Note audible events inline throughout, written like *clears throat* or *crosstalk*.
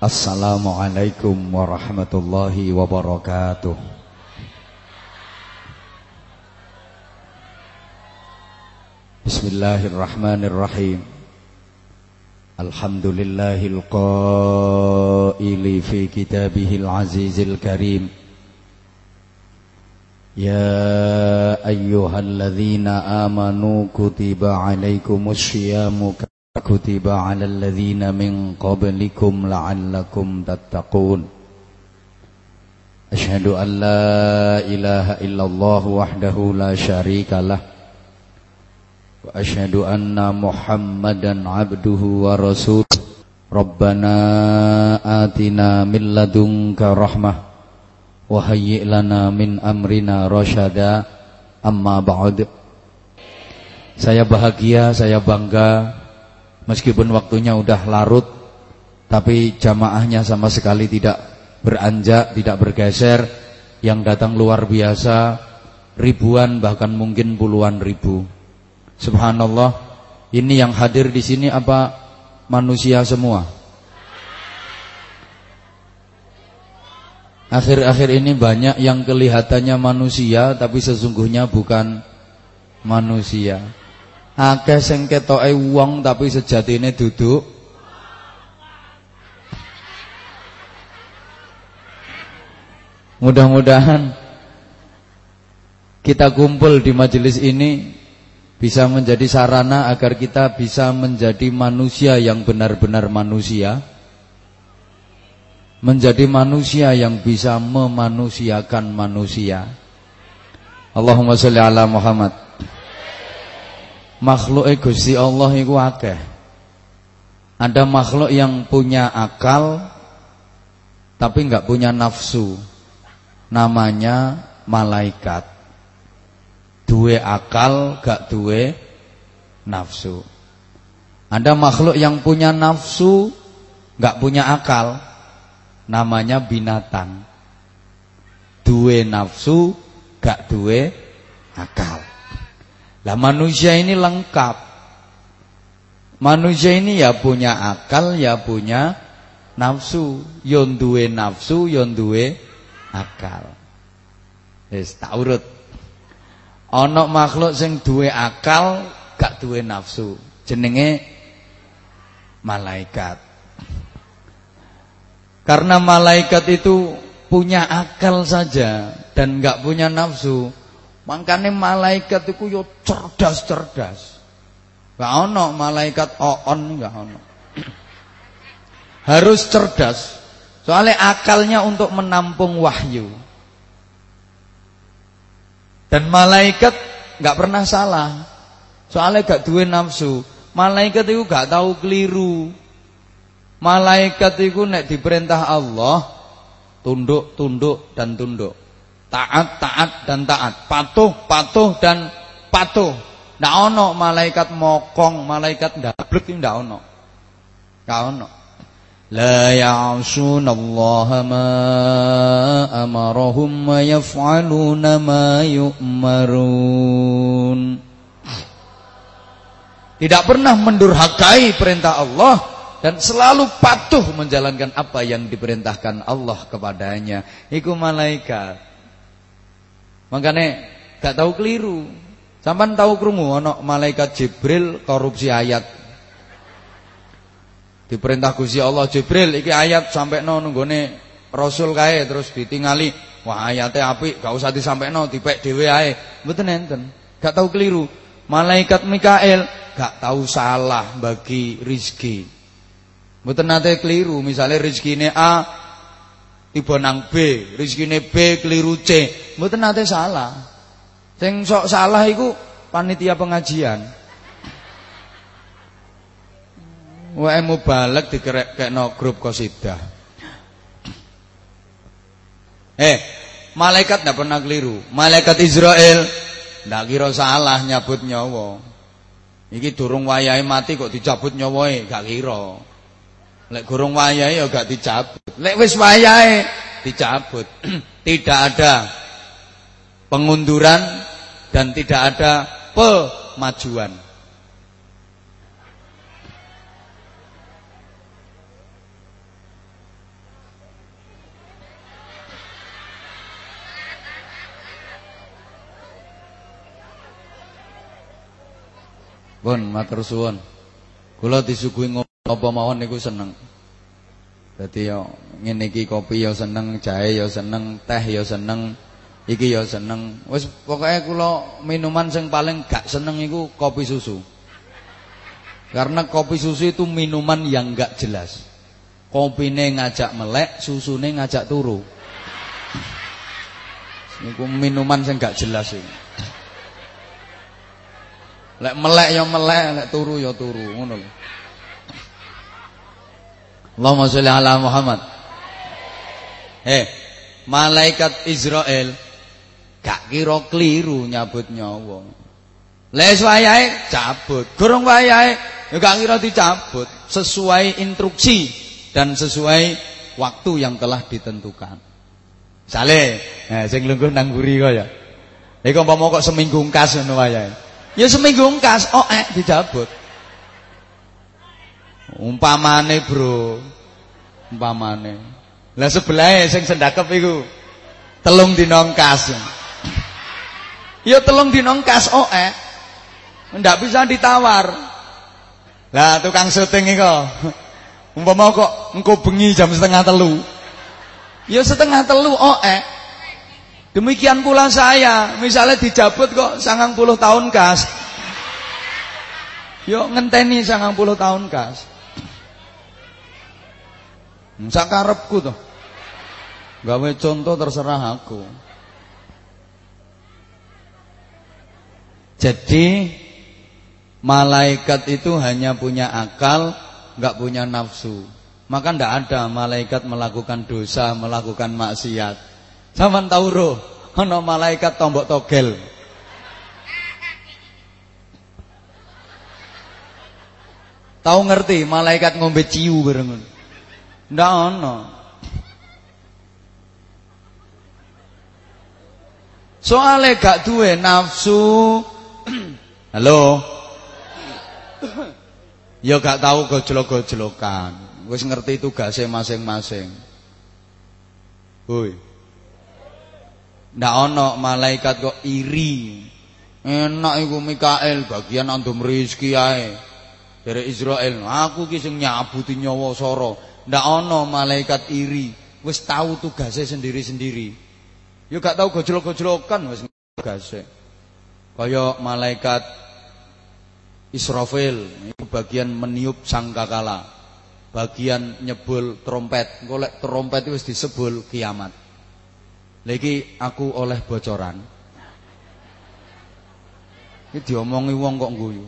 Assalamualaikum warahmatullahi wabarakatuh. Bismillahirrahmanirrahim. Alhamdulillahil qaili fi kitabihil azizil karim. Ya ayyuhalladzina amanu kutiba alaikumus syiamu كتب على الذين من قبلكم لعلكم تتقون أشهد أن لا إله إلا الله وحده لا شريك له وأشهد أن محمدا عبده ورسوله ربنا آتنا من لدنك رحمة وهيئ لنا من أمرنا رشدا أما بعد Saya bahagia, saya bangga Meskipun waktunya udah larut Tapi jamaahnya sama sekali tidak beranjak Tidak bergeser. Yang datang luar biasa Ribuan bahkan mungkin puluhan ribu. Subhanallah Ini yang hadir di sini apa manusia semua? Akhir-akhir ini banyak yang kelihatannya manusia Tapi sesungguhnya bukan manusia akeh sing ketoke wong tapi sejatine duduk Mudah-mudahan kita kumpul di majelis ini bisa menjadi sarana agar kita bisa menjadi manusia yang benar-benar manusia. Menjadi manusia yang bisa memanusiakan manusia. Allahumma sholli ala Muhammad makhluk Gusti Allah itu akeh. Ada makhluk yang punya akal tapi nggak punya nafsu. Namanya malaikat. Dua akal gak dua nafsu. Ada makhluk yang punya nafsu nggak punya akal. Namanya binatang. Dua nafsu gak dua akal. Lah manusia ini lengkap. Manusia ini ya punya akal, ya punya nafsu. Yon duwe nafsu, yon duwe akal. Wis tak urut. Ana makhluk sing duwe akal, gak duwe nafsu. Jenenge malaikat. Karena malaikat itu punya akal saja dan gak punya nafsu. Makanya malaikat itu yo cerdas-cerdas. Gak ono malaikat oon gak ono. Harus cerdas. Soalnya akalnya untuk menampung wahyu. Dan malaikat gak pernah salah. Soalnya gak duwe nafsu. Malaikat itu gak tahu keliru. Malaikat itu nek diperintah Allah tunduk, tunduk dan tunduk. Taat, taat dan taat. Patuh, patuh dan patuh. Ndak ono malaikat mokong, malaikat ndablek iki ndak ono. Gak ono. La ya'sunallaha ma amarahum wa yaf'aluna ma yu'marun. Tidak pernah mendurhakai perintah Allah dan selalu patuh menjalankan apa yang diperintahkan Allah kepadanya. Iku malaikat. Makanya gak tahu keliru. Sampan tahu krungu ana malaikat Jibril korupsi ayat. Diperintah Gusti Allah Jibril iki ayat sampai no nunggone Rasul kae terus ditingali. Wah ayatnya apik gak usah disampaikan dipek dhewe ae. Mboten enten. Gak tahu keliru. Malaikat Mikael gak tahu salah bagi rizki. Mboten nate keliru, misalnya rizkine A tiba nang B, rezekine B keliru C. Mboten nate salah. Sing sok salah iku panitia pengajian. Wae mubalek dikerekno grup qasidah. Eh, malaikat ndak pernah keliru. Malaikat Israel ndak kira salah nyabut nyawa. Iki durung wayahe mati kok dicabut nyawae, gak kira. Lek gurung wayai ya gak dicabut. Lek wis wayai dicabut. *clears throat* tidak ada pengunduran dan tidak ada pemajuan. Bun, matur suwun. Kula disuguhi ngopo mawon niku seneng. Dadi yo ngene iki kopi yo seneng, jahe yo seneng, teh yo seneng, iki yo seneng. Wis pokoke kula minuman sing paling gak seneng iku kopi susu. Karena kopi susu itu minuman yang gak jelas. Kopine ngajak melek, susune ngajak turu. Niku minuman sing gak jelas iki. Lek melek ya melek, lek turu ya turu, ngono lho. Allahumma sholli ala Muhammad. Eh, malaikat Israel gak kira keliru nyabut nyawa. Les wayahe cabut, gorong wayahe ya gak kira dicabut sesuai instruksi dan sesuai waktu yang telah ditentukan. Sale, eh sing lungguh nang mburi kok ya. Iku umpama kok seminggu kas ngono wayahe. Ya seminggu ngkas, oh eh dicabut. Umpamane, Bro. Umpamane. Lah sebelahe sing sendakep iku telung dina ngkas. Ya telung dina ngkas, oh eh. Ndak bisa ditawar. Lah tukang syuting iku. *laughs* Umpama kok engko bengi jam setengah telu. Ya setengah telu, oh eh. Demikian pula saya, misalnya dijabut kok sangang puluh tahun kas. Yuk ngenteni sangang puluh tahun kas. Sakarepku tuh. Gawe contoh terserah aku. Jadi malaikat itu hanya punya akal, nggak punya nafsu. Maka ndak ada malaikat melakukan dosa, melakukan maksiat. Sampeyan tau roh ana malaikat tombok togel. Tahu ngerti malaikat ngombe ciu bareng. Ndak ana. Soale gak duwe nafsu. *clears throat* Halo. Ya gak tahu gojlok-gojlokan. Wis ngerti tugasnya masing-masing. Hoi. Ndak ana malaikat kok iri. Enak iku Mikael bagian andum rezeki ae. Dari Israel, aku ki sing nyabuti nyawa soro. Ndak ana malaikat iri. Wis tahu tugasnya sendiri-sendiri. Ya gak tahu gojlok-gojlokan wis tugasnya. Kaya malaikat Israfil itu bagian meniup sangkakala. Bagian nyebul trompet. Golek trompet itu disebul kiamat. Lagi aku oleh bocoran. Iki diomongi wong kok guyu.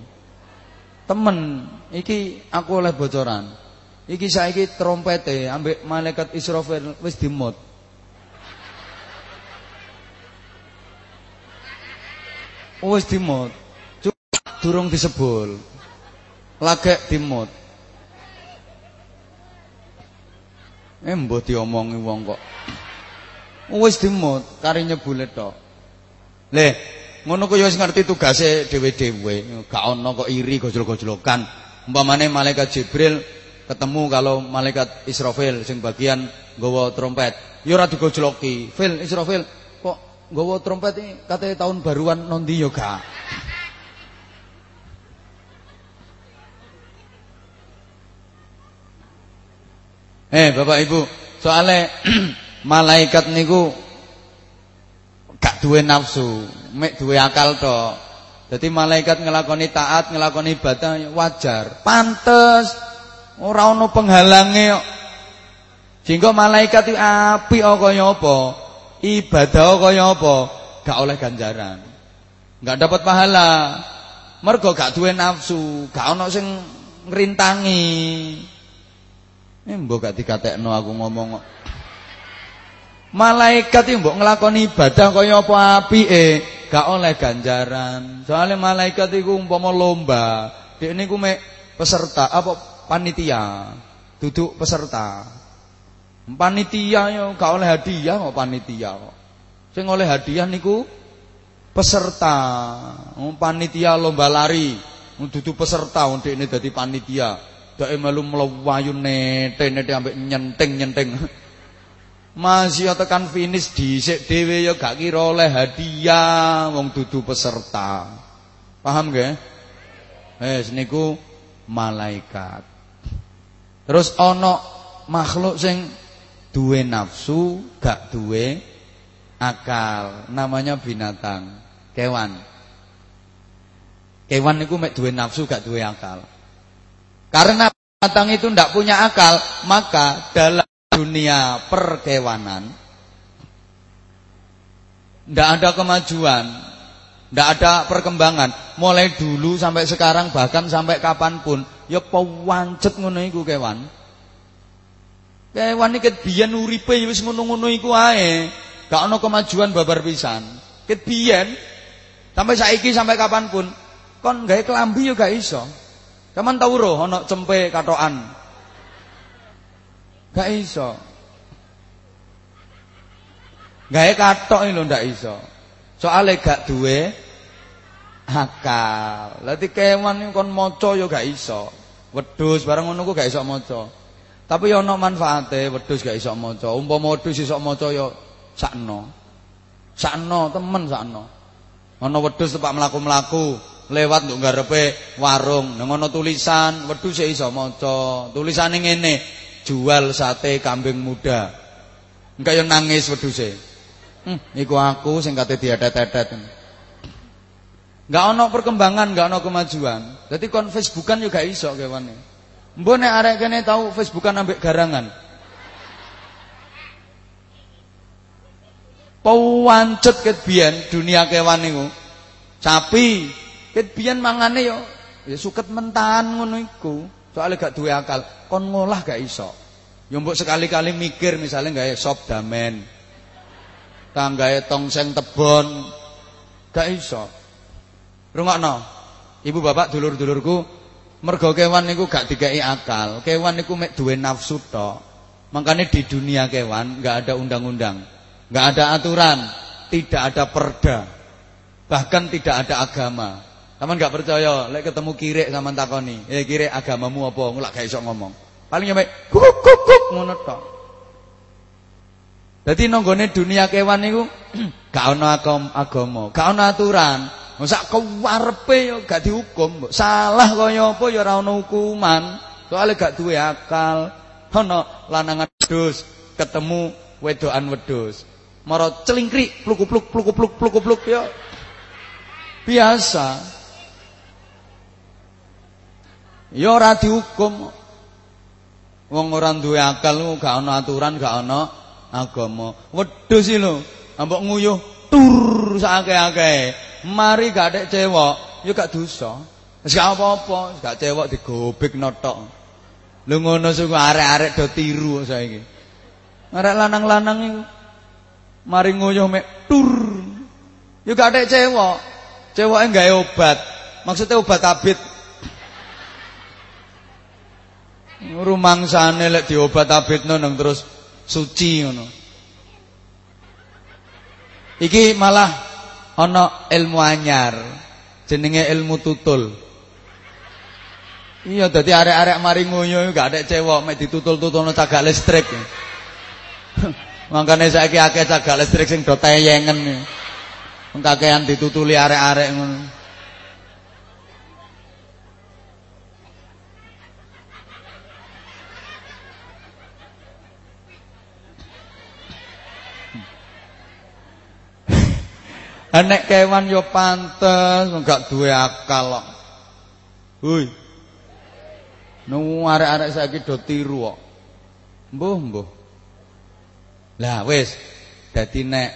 Temen, iki aku oleh bocoran. Iki saiki trompete ambek malaikat Israfil wis dimut. Wis dimut. Durung disebul. Lagek dimut. Eh mbok diomongi wong kok. Wis dimut kari nyebule tok. Le, ngono ya wis ngerti tugase dhewe-dhewe. Gak ana kok iri gojlok-gojlokan. Umpamane malaikat Jibril ketemu kalau malaikat Israfil sing bagian nggawa trompet. Ya ora digojloki. Fil Israfil kok nggawa trompet iki kate tahun baruan nondi ya gak. *laughs* Eh Bapak Ibu, soalnya *clears throat* malaikat niku gak duwe nafsu, mek duwe akal tok. Dadi malaikat ngelakoni taat, ngelakoni ibadah wajar, pantes. Ora ono penghalange kok. Sehingga malaikat iki apik kaya apa? Ibadah kaya apa? Gak oleh ganjaran. Gak dapat pahala. Mergo gak duwe nafsu, gak ono sing ngrintangi. Ini mbok gak dikatekno aku ngomong kok. Malaikat iki mbok nglakoni ibadah kaya apa apike, gak oleh ganjaran. Soalnya malaikat iku umpama lomba, dhek mek peserta apa panitia, duduk peserta. Panitia yo gak oleh hadiah kok panitia kok. Sing oleh hadiah niku peserta. Panitia lomba lari, duduk peserta ndekne dadi panitia. Dake melu mlewayu nete-nete ambek nyenting-nyenting. *laughs* Masih tekan finish dhisik dhewe ya gak kira oleh hadiah wong dudu peserta. Paham nggih? Wis niku malaikat. Terus ana makhluk sing duwe nafsu, gak duwe akal, namanya binatang, kewan. Kewan niku mek duwe nafsu gak duwe akal. Karena binatang itu ndak punya akal, maka dalam dunia perkewanan ndak ada kemajuan, ndak ada perkembangan. Mulai dulu sampai sekarang bahkan sampai kapan pun, ya pewancet ngono iku kewan. Kewan iki biyen uripe ya wis ngono-ngono iku. Gak ana kemajuan babar pisan. Ket biyen sampai saiki sampai kapan pun kon gawe kelambi ya gak iso. Kaman tau roh cempe katokan. Gak iso. Gawe katok lho ndak iso. Soale gak duwe akal. Lah kewan kon maca ya gak iso. Wedhus bareng ngono ku gak iso maca. Tapi ya ana manfaate, wedhus gak iso maca. Umpama wedhus iso maca ya sakno. Sakno temen sakno. Ana wedhus tepak mlaku-mlaku, lewat nduk ngarepe warung, nang ana tulisan, wedhus iso maca. Tulisane ngene, jual sate kambing muda. Enggak yang nangis wedhuse. Hmm, iku aku sing kate diatet-atet. Enggak ana perkembangan, enggak ana kemajuan. Dadi kon Facebookan juga iso kewane. Mbok nek arek kene tau Facebookan ambek garangan. Pawancet ket biyen dunia kewan niku. Sapi ket biyen mangane yo ya suket mentahan ngono. Soale gak duwe akal, kon ngolah gak iso. Yo mbok sekali-kali mikir misalnya gawe sop damen. Tanggae tongseng tebon. Gak iso. Rungokno. Ibu bapak dulur-dulurku Mergo kewan niku gak dikai akal. Kewan niku mek duwe nafsu tok. Makanya di dunia kewan gak ada undang-undang, gak ada aturan, tidak ada perda. Bahkan tidak ada agama. Taman gak percaya, lek ketemu kirek sama takoni, "Eh kirek agamamu apa?" Ngelak gak iso ngomong. Paling nyampe kuk kuk kuk ngono tok. Dadi nanggone dunia kewan niku *clears throat* gak ana agama, gak ana aturan. Sak kewarepe yo gak dihukum, salah kaya apa ya ora ono hukuman. Soale gak duwe akal. Ana lanangan wedhus ketemu wedokan wedhus. Mara celingkrik pluk-pluk pluk-pluk pluk-pluk yo. Biasa. Ya ora dihukum. Wong ora duwe akal gak ana aturan, gak ana agama. Wedhus iki lho, ambek nguyuh tur sakake-akeh. Mari gak ada cewek, ya gak dosa. Wis gak apa-apa, gak cewek digobek notok. Lu ngono sungguh arek-arek do tiru saiki. Arek lanang-lanang mari nguyuh mek tur. Ya gak ada cewek. Ceweke gawe obat. Maksudnya obat abit. Rumangsane lek diobat abitno nang terus suci ngono. Iki malah ana ilmu anyar jenenge ilmu tutul. Iya dadi arek-arek mari nguyu gak ada cewek mek ditutul-tutulno cagak listrik. *laughs* Makane saiki akeh cagak listrik sing do teyengen. Kakean ditutuli arek-arek ngono Nek kewan yo pantes enggak duwe akal kok. Hui. Nu arek-arek saiki do tiru kok. Mbuh, mbuh. Lah wis, dadi nek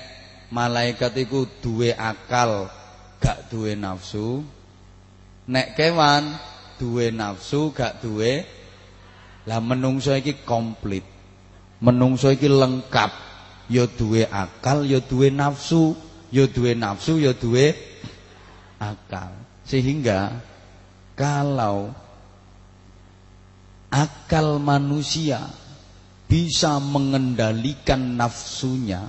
malaikat iku duwe akal, gak duwe nafsu. Nek kewan duwe nafsu, gak duwe lah menungso iki komplit. Menungso iki lengkap. Ya duwe akal, ya duwe nafsu ya duwe nafsu ya duwe akal. Sehingga kalau akal manusia bisa mengendalikan nafsunya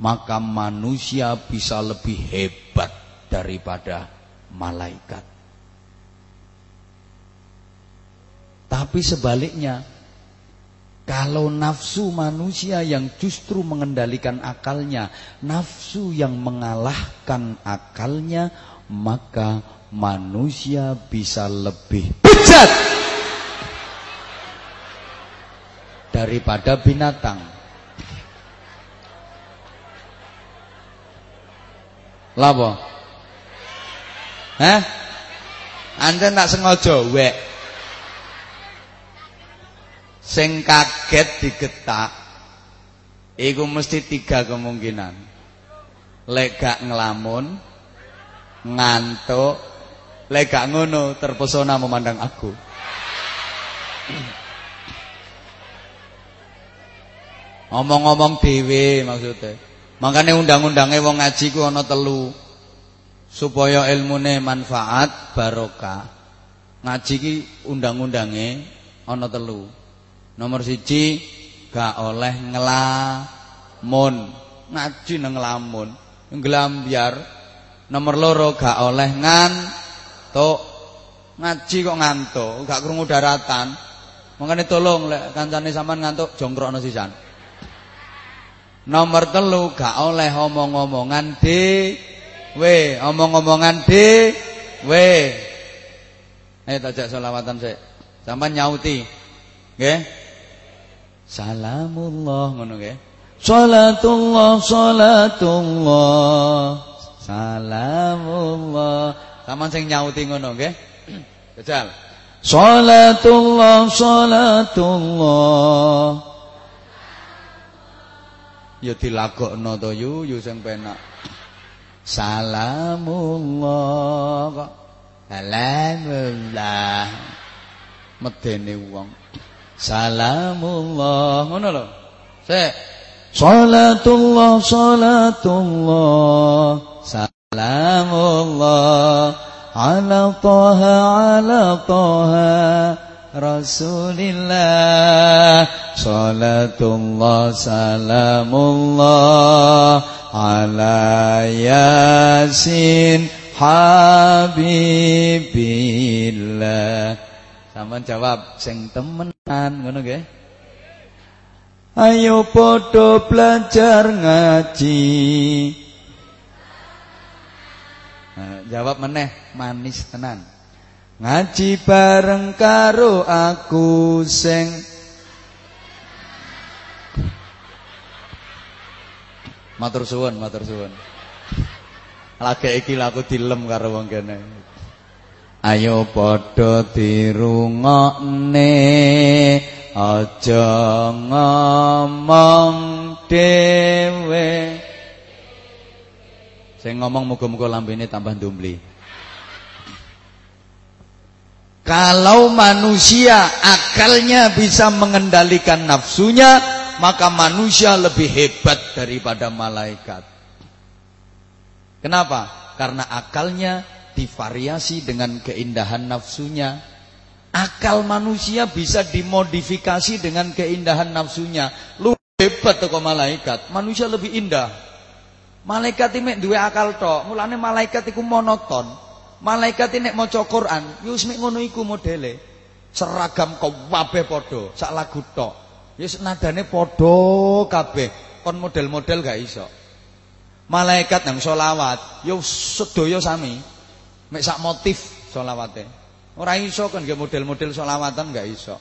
maka manusia bisa lebih hebat daripada malaikat. Tapi sebaliknya Kalau nafsu manusia yang justru mengendalikan akalnya, nafsu yang mengalahkan akalnya, maka manusia bisa lebih bejat daripada binatang. Lapa? Hah? Anda tak sengaja wek sing kaget digetak iku mesti tiga kemungkinan. Lek gak ngelamun ngantuk lek gak ngono terpesona memandang aku. *clears throat* Ngomong-ngomong dhewe maksudnya. Makanya undang-undangnya wong ngaji ku ana telu. Supaya ilmune manfaat barokah. Ngaji ki undang-undange ana telu Nomor siji gak oleh ngelamun. Ngaji nang ngelamun. Nglambyar. Nomor loro gak oleh ngantuk. Ngaji kok ngantuk, gak krungu daratan. Makanya tolong lek kancane sampean ngantuk jongkrokno sisan. Nomor telu gak oleh omong-omongan we omong-omongan we Ayo tajak selawatan sik. Sampean nyauti. Nggih. Salamullah, ngono nggih. Salatullah salatullah. Salamullah. Saman sing nyauti ngono nggih. *clears throat* Jajal. Salatullah salatullah. Ya dilagokno to, yu yu sing penak. Salamullah kok. Salamullah. Medene wong. Salamullah. Ngono lho. Sik. Salatullah salatullah. Salamullah. Ala taha ala taha. Rasulillah. Salatullah salamullah. Ala yasin habibillah Sampeyan jawab sing temenan ngono nggih. Ayo padha belajar ngaji. Nah, jawab meneh manis tenan. Ngaji bareng karo aku sing Matur suwun, matur suwun. Lagi iki laku dilem karo wong kene. Ayo padha dirungokne aja ngomong dhewe. Sing ngomong muga-muga lambene tambah ndumbli. Kalau manusia akalnya bisa mengendalikan nafsunya Maka manusia lebih hebat daripada malaikat. Kenapa? Karena akalnya divariasi dengan keindahan nafsunya. Akal manusia bisa dimodifikasi dengan keindahan nafsunya. Lu hebat kok malaikat. Manusia lebih indah. Malaikat ini dua akal tok. Mulane malaikat itu monoton. Malaikat ini mau Quran, yo mek ngono iku modele. Seragam kabeh padha, sak lagu tok. Ya nadane padha kabeh. Kon model-model gak iso. Malaikat yang solawat, yo sedaya sami. Mek sak motif solawate. Ora iso kan nggih model-model solawatan enggak iso.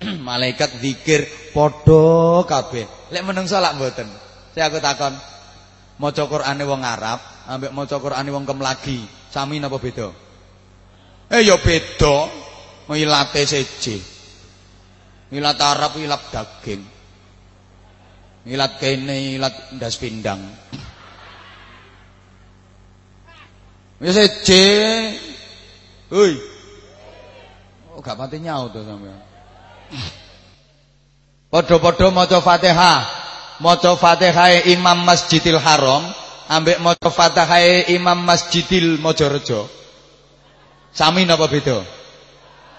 *clears throat* Malaikat zikir padha kabeh. Lek menungso lak mboten. Saya aku takon. Maca Qur'ane wong Arab ambek maca Qur'ane wong Kemlagi, sami napa beda? Eh ya beda. Milate seje. Milat Arab ilat daging. Milat kene ilat ndas pindang. *clears throat* Ya seje. Hoi. Oh gak pati nyaut to sampean. Padha-padha maca Fatihah. Maca Fatihah Imam Masjidil Haram ambek maca Fatihah Imam Masjidil Mojorejo. Sami napa beda?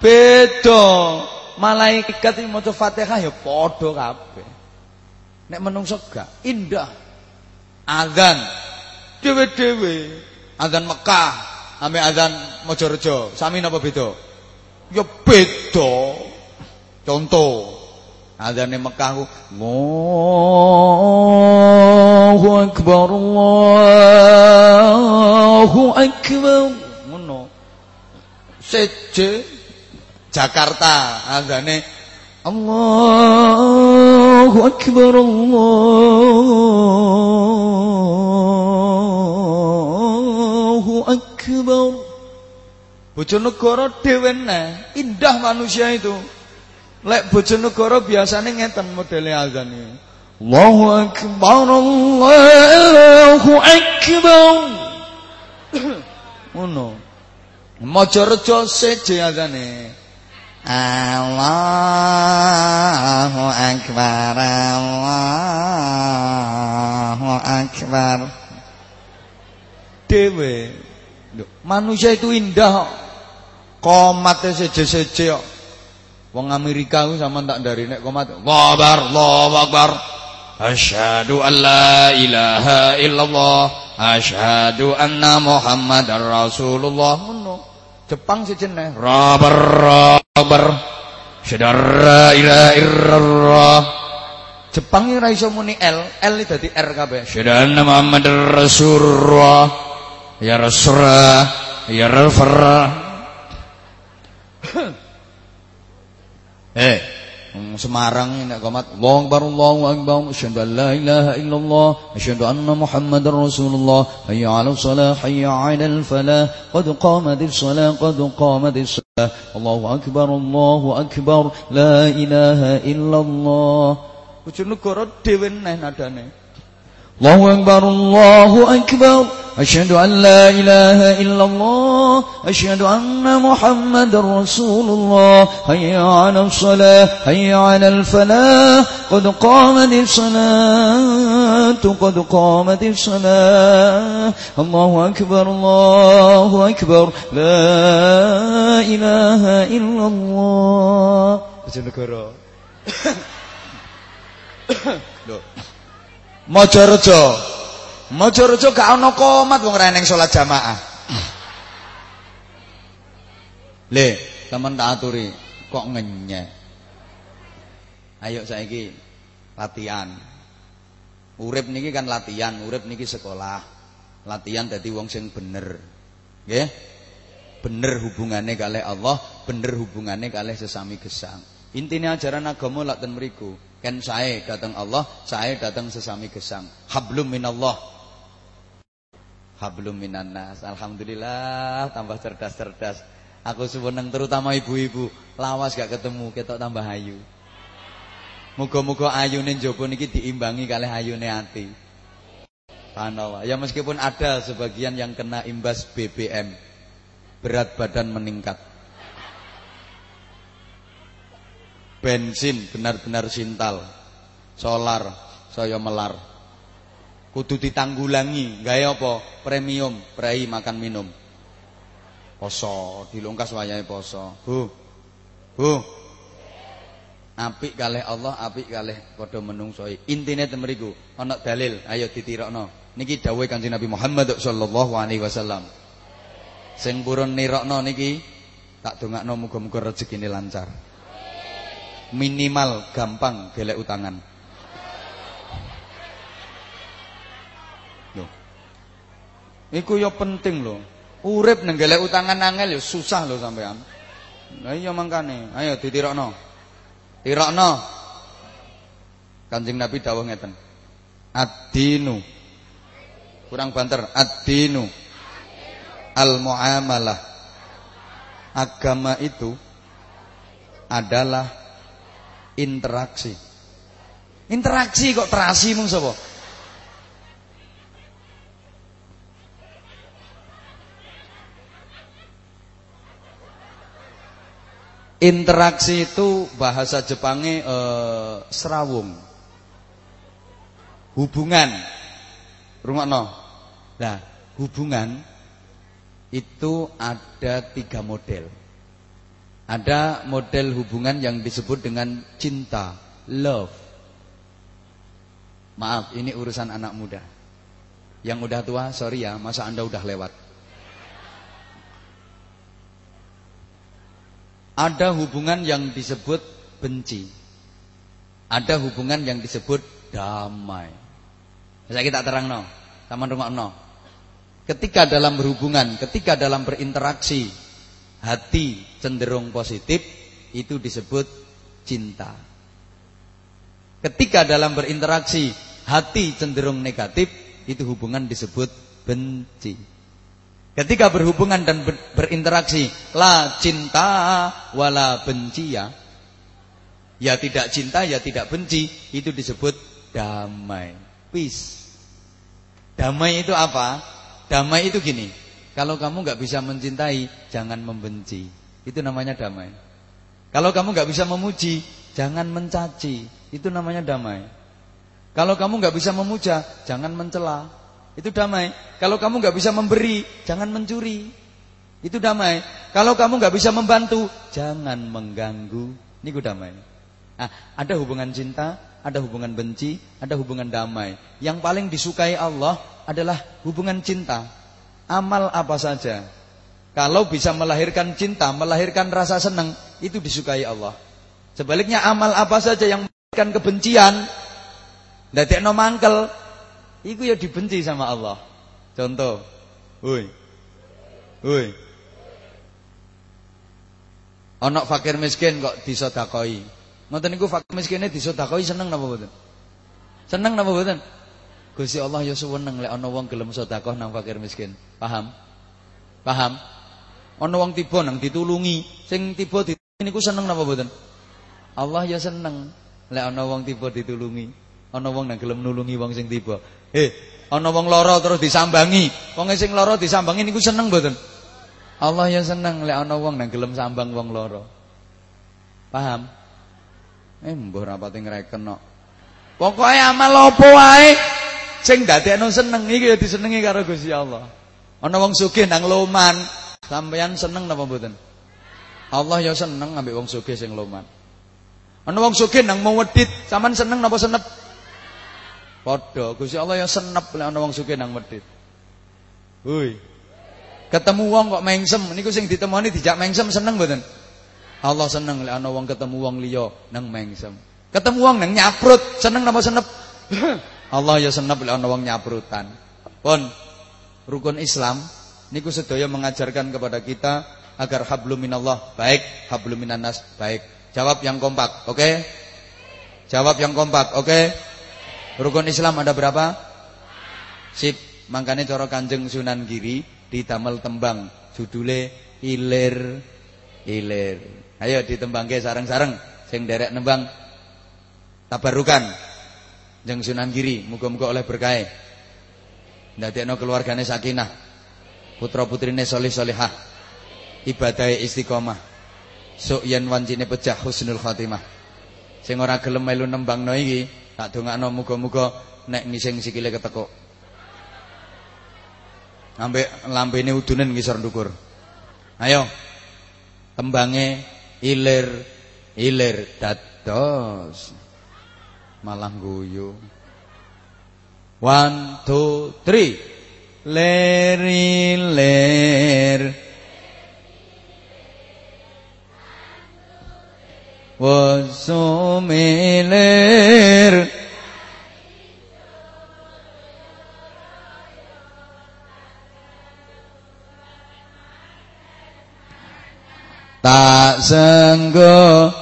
Beda. Malaikat iki maca Fatihah ya padha kabeh. Nek menungso gak indah. Azan dhewe-dhewe Adzan Mekah ame adzan Mojorejo, sami napa beda? Ya beda. Contoh. Adzane Mekah ku Allahu akbar Allahu akbar ngono. Seje Jakarta adzane Allahu akbar Allahu Bojonegoro dhewe indah manusia itu. Lek Bojonegoro biasanya ngeten modele azan. Allahu akbar Allahu akbar. Ngono. Majarejo seje azane. Allahu akbar Allahu akbar. Dewe. Manusia itu indah Komate seje-seje kok. Wong Amerika ku sama tak dari nek komat. Akbar, Allahu Akbar. Asyhadu an la ilaha illallah, asyhadu anna Muhammadar Rasulullah. Ngono. Jepang sejene. Rabar rabar. Syadar ilaha illallah. Jepang ra iso muni L, L dadi R kabeh. Syadana Muhammadar Rasulullah. Ya Rasulullah, ya Rasulullah. eh Semarang ini komat Allahu akbar Allahu akbar asyhadu an la ilaha illallah asyhadu anna muhammadar rasulullah hayya 'alas salah hayya 'alal falah qad qamatis salah qad qamatis salah Allahu akbar Allahu akbar la ilaha illallah Bojonegoro dhewe neh nadane الله أكبر الله أكبر أشهد أن لا إله إلا الله أشهد أن محمد رسول الله هيا على الصلاة هيا على الفلاح قد قامت الصلاة قد قامت الصلاة الله أكبر الله أكبر لا إله إلا الله Majarejo. Majarejo gak ana komat wong reneng salat jamaah. Le, teman tak aturi, kok ngenyek. Ayo saiki latihan. Urip niki kan latihan, urip niki sekolah. Latihan dadi wong sing bener. Nggih? Bener hubungane kalih Allah, bener hubungane kalih sesami gesang. Intinya ajaran agama lak ten. Kan saya datang Allah, saya datang sesami gesang. Hablum minallah. Hablum minannas. Alhamdulillah tambah cerdas-cerdas. Aku seneng terutama ibu-ibu. Lawas gak ketemu, ketok tambah ayu. Muga-muga ayune njaba niki diimbangi kalih ayune ati. Subhanallah. Ya meskipun ada sebagian yang kena imbas BBM. Berat badan meningkat. Bensin benar-benar sintal. Solar saya melar. Kudu ditanggulangi. Gaya apa? Premium. Prei makan minum. Poso. Dilungkas wayahe poso. Bu. Bu. Apik kalih Allah apik kalih padha menungso intine temriku ana dalil. Ayo ditirokno. Niki dawuh Kanjeng Nabi Muhammad sallallahu alaihi wasallam. Sing purun nirokno niki tak dongakno muga-muga rezekine lancar minimal gampang gelek utangan. Loh. Iku ya penting loh. Urip nang gelek utangan angel ya susah loh sampean. Lah iya mangkane, ayo ditirokno. Tirokno. Kanjeng Nabi dawuh ngeten. Ad-dinu. Kurang banter, ad-dinu. Al-muamalah. Agama itu adalah interaksi. Interaksi kok terasi mung sapa? Interaksi itu bahasa Jepangnya eh, serawung. Hubungan. Rungokno. Nah, hubungan itu ada tiga model. Ada model hubungan yang disebut dengan cinta, love. Maaf, ini urusan anak muda. Yang udah tua, sorry ya, masa Anda udah lewat. Ada hubungan yang disebut benci. ada hubungan yang disebut damai. Saya kita terang no, sama rumah no. Ketika dalam berhubungan, ketika dalam berinteraksi, hati cenderung positif, itu disebut cinta. Ketika dalam berinteraksi, hati cenderung negatif, itu hubungan disebut benci. Ketika berhubungan dan ber berinteraksi, la cinta wala benci ya, Ya tidak cinta, ya tidak benci, itu disebut damai. Peace. Damai itu apa? Damai itu gini. Kalau kamu nggak bisa mencintai, jangan membenci. Itu namanya damai. Kalau kamu nggak bisa memuji, jangan mencaci. Itu namanya damai. Kalau kamu nggak bisa memuja, jangan mencela. Itu damai. Kalau kamu nggak bisa memberi, jangan mencuri. Itu damai. Kalau kamu nggak bisa membantu, jangan mengganggu. Ini gue damai. Nah, ada hubungan cinta, ada hubungan benci, ada hubungan damai. Yang paling disukai Allah adalah hubungan cinta. Amal apa saja. Kalau bisa melahirkan cinta, melahirkan rasa senang, itu disukai Allah. Sebaliknya amal apa saja yang melahirkan kebencian, dadekno mangkel, itu ya dibenci sama Allah. Contoh, woi, woi, onok fakir miskin kok disodakoi. Ngoten niku fakir miskine disedekahi seneng napa mboten? Seneng napa mboten? Gusti Allah ya suweneng lek ana wong gelem sedekah nang fakir miskin. Paham? Paham? Ana wong tiba nang ditulungi, sing tiba niku seneng napa mboten? Allah ya seneng lek ana wong tiba ditulungi. Ana wong nang gelem nulungi wong sing tiba. Eh, ana wong lara terus disambangi. Wong sing lara disambangi niku seneng mboten? Allah ya seneng lek ana wong nang gelem sambang wong lara. Paham? Eh mbah rapate ngreken kok. Pokoke amal apa wae sing dadekno seneng iki ya disenengi karo Gusti Allah. Ana wong sugih nang loman, sampeyan seneng napa mboten? Allah ya seneng ambek wong sugih sing loman. Ana wong sugih nang wedit, sampean seneng napa senep? Padha, Gusti Allah ya senep lek ana wong sugih nang wedit. Hoi. Ketemu wong kok mengsem, niku sing ditemoni dijak mengsem seneng mboten? Allah seneng lek ana wong ketemu wong liya nang mengsem. Ketemu wong nang nyaprut, seneng napa senep? Allah ya senep lek ana wong nyaprutan. Pun rukun Islam niku sedaya mengajarkan kepada kita agar hablum minallah baik, hablum minannas baik. Jawab yang kompak, oke? Okay? Jawab yang kompak, oke? Okay? Rukun Islam ada berapa? Sip, makanya cara Kanjeng Sunan Giri ditamel tembang judule ilir ilir. Ayo ditembangke sareng-sareng sing derek nembang tabarukan jeng Sunan Giri muga-muga oleh berkah. Ndadekno keluargane sakinah. Putra-putrine solih solihah. Ibadahe istiqomah. Sok yen wancine pecah husnul khatimah. Sing ora gelem melu nembangno iki tak dongakno muga-muga nek ngising sikile ketekuk. Ambek lambene udunen ngisor ndukur. Ayo. Tembange ilir ilir dados malah guyu one two three. Ler. Ilir wasumilir tak senggo.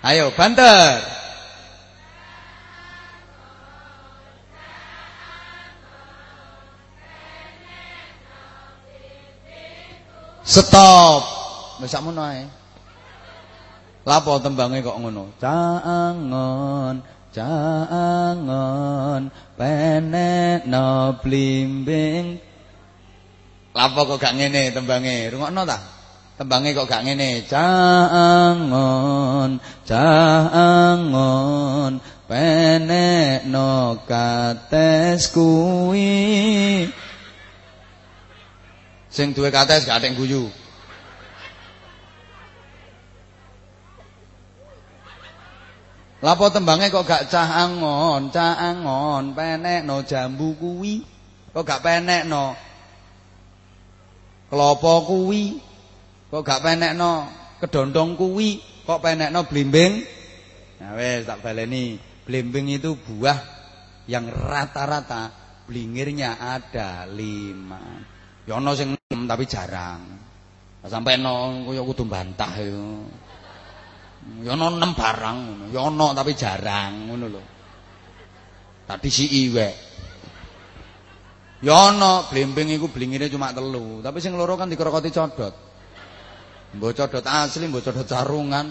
Ayo banter stop. Wis sakmono ae. Lapo tembange kok ngono? Cangon cangon penek no blimbing. Lapo kok gak ngene tembange? Rungokno ta? Tembange kok gak ngene. Cangon, cangon, penekno kates kuwi. Sing duwe kates gak ada guyu. Lapo tembange kok gak cah angon, cah angon, penekno jambu kuwi. Kok gak penekno klopo kuwi. Kok gak penekno kedondong kuwi, kok penekno blimbing? Nah wes tak baleni. Blimbing itu buah yang rata-rata blingirnya ada lima. Ya sing enam tapi jarang. Sampai no koyo kudu bantah yo. Yono ya enam barang, yono ya tapi jarang ngono lho. Tadi si iwek. Yono blimbing iku blingire cuma telu, tapi sing loro kan dikrokoti codot. Mbok codot asli, mbok codot carungan.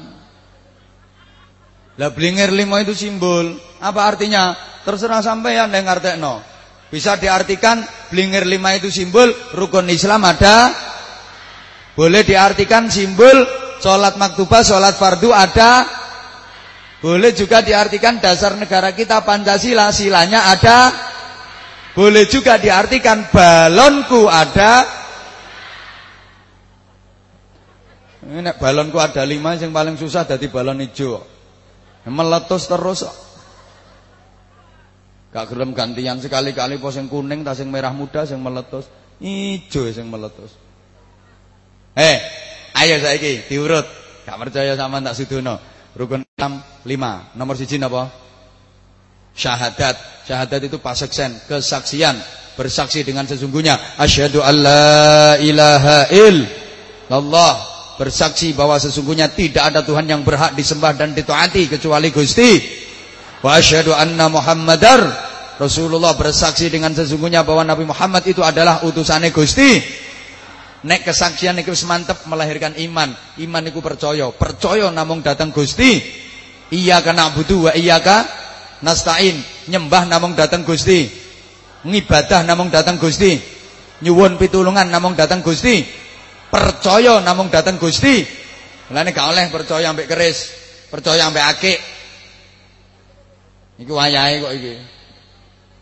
Lah blinger lima itu simbol. Apa artinya? Terserah sampean yang ngartekno. Bisa diartikan blinger lima itu simbol rukun Islam ada. Boleh diartikan simbol sholat maktubah, sholat fardu ada. Boleh juga diartikan dasar negara kita Pancasila, silanya ada. Boleh juga diartikan balonku ada. Ini balonku ada lima, yang paling susah dari balon hijau. Meletus terus. Gak gelem gantian sekali-kali pos yang kuning tas yang merah muda yang meletus. Ijo yang meletus. Eh, ayo saiki diurut. Gak percaya sama tak sudono. Rukun 6 5. Nomor siji napa? Syahadat. Syahadat itu paseksen, kesaksian, bersaksi dengan sesungguhnya asyhadu alla ilaha illallah bersaksi bahwa sesungguhnya tidak ada Tuhan yang berhak disembah dan ditaati kecuali Gusti. Wa asyhadu anna Muhammadar Rasulullah bersaksi dengan sesungguhnya bahwa Nabi Muhammad itu adalah utusannya Gusti. Nek kesaksian itu semantep melahirkan iman. Iman itu percaya. Percaya namung datang Gusti. Iya karena butuh wa iya nasta'in. Nyembah namung datang Gusti. Ngibadah namung datang Gusti. Nyuwun pitulungan namung datang Gusti percaya namung datang Gusti. Mulane gak oleh percaya ambek keris, percaya ambek akik. Iki wayahe kok iki.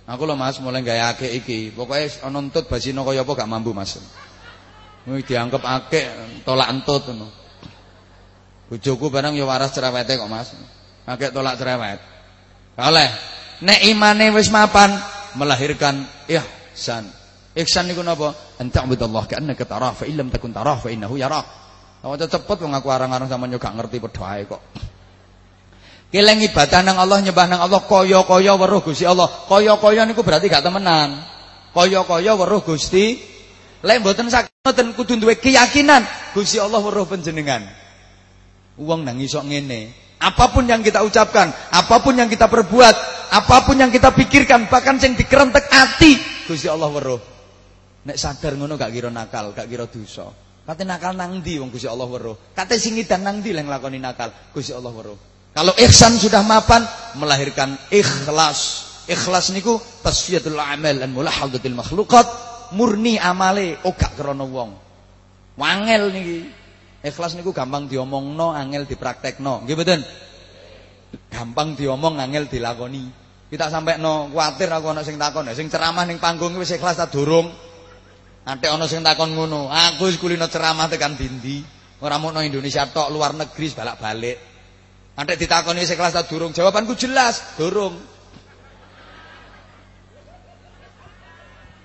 Aku lho Mas mulai gawe akik iki. Pokoke ana entut basino kaya apa gak mampu Mas. Kuwi dianggap akik tolak entut ngono. Bojoku barang ya waras cerewete kok Mas. Akik tolak cerewet. Oleh. Nek imane wis mapan melahirkan ihsan. Ihsan niku napa? Anta'budallah ka'annaka tarah fa illam takun tarah fa innahu yarah. Aja cepet wong aku arang-arang sama gak ngerti padha kok. Keleng ibadah nang Allah nyembah nang Allah kaya-kaya weruh Gusti Allah. Kaya-kaya niku berarti gak temenan. Kaya-kaya weruh Gusti. Lek mboten sakmeten kudu duwe keyakinan Gusti Allah weruh panjenengan. Wong nang iso ngene. Apa pun yang kita ucapkan, apa pun yang kita perbuat, apa pun yang kita pikirkan, bahkan sing dikerentek ati, Gusti Allah weruh. Nek sadar ngono gak kira nakal, gak kira dosa. Kate nakal nang ndi wong Gusti Allah weruh. Kate sing ngidan nang ndi lek nglakoni nakal, Gusti Allah weruh. Kalau ihsan sudah mapan melahirkan ikhlas. Ikhlas niku tasfiyatul amal dan mulahadatil makhluqat, murni amale oh gak krana wong. Wangel niki. Ikhlas niku gampang diomongno, angel dipraktekno. Nggih mboten? Gampang diomong, angel dilakoni. Kita sampai no kuatir aku ana sing takon, sing ceramah ning panggung wis ikhlas ta durung? Ate ana sing takon ngono, aku wis kulino ceramah tekan dindi. Ora mukno Indonesia tok, luar negeri balak-balik. Ate ditakoni sekelas ta durung? Jawabanku jelas, durung.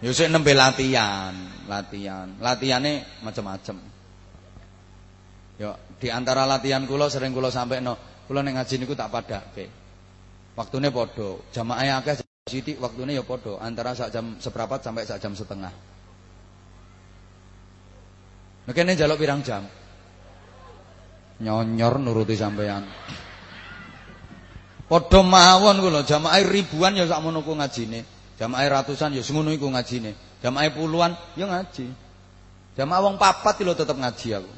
Ya sik nembe latihan, latihan. Latihane macam-macam. Ya, di antara latihan kula sering kula sampekno, kula ning ngaji niku tak padake. Waktune padha, jamaah akeh sithik waktune ya padha, antara sak jam seperempat sampai sak jam setengah. Mekene jaluk pirang jam? Nyonyor nuruti sampean. Padha mawon ku lho, jamaah ribuan ya sakmono ku ngajine. Jamaah ratusan ya semono iku ngajine. Jamaah puluhan ya ngaji. Jamaah wong papat lho tetep ngaji aku.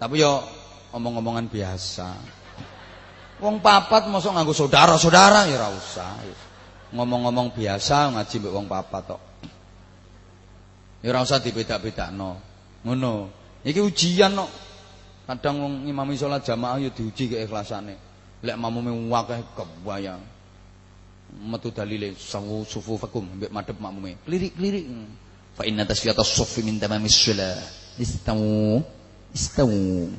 Tapi ya omong-omongan biasa. Wong papat mosok nganggo saudara-saudara ya ora usah. Ngomong-ngomong biasa ngaji mbek wong papat tok. Ya ora usah dibeda-bedakno. Ngono. Iki ujian kok. Kadang wong imami salat jamaah ya diuji keikhlasane. Lek mamume akeh kebayang. Metu dalile sawu sufufakum mbek madhep makmume. Klirik-klirik. Fa inna tasfiyata suffi min tamamis shalah. Istawu. Istawu.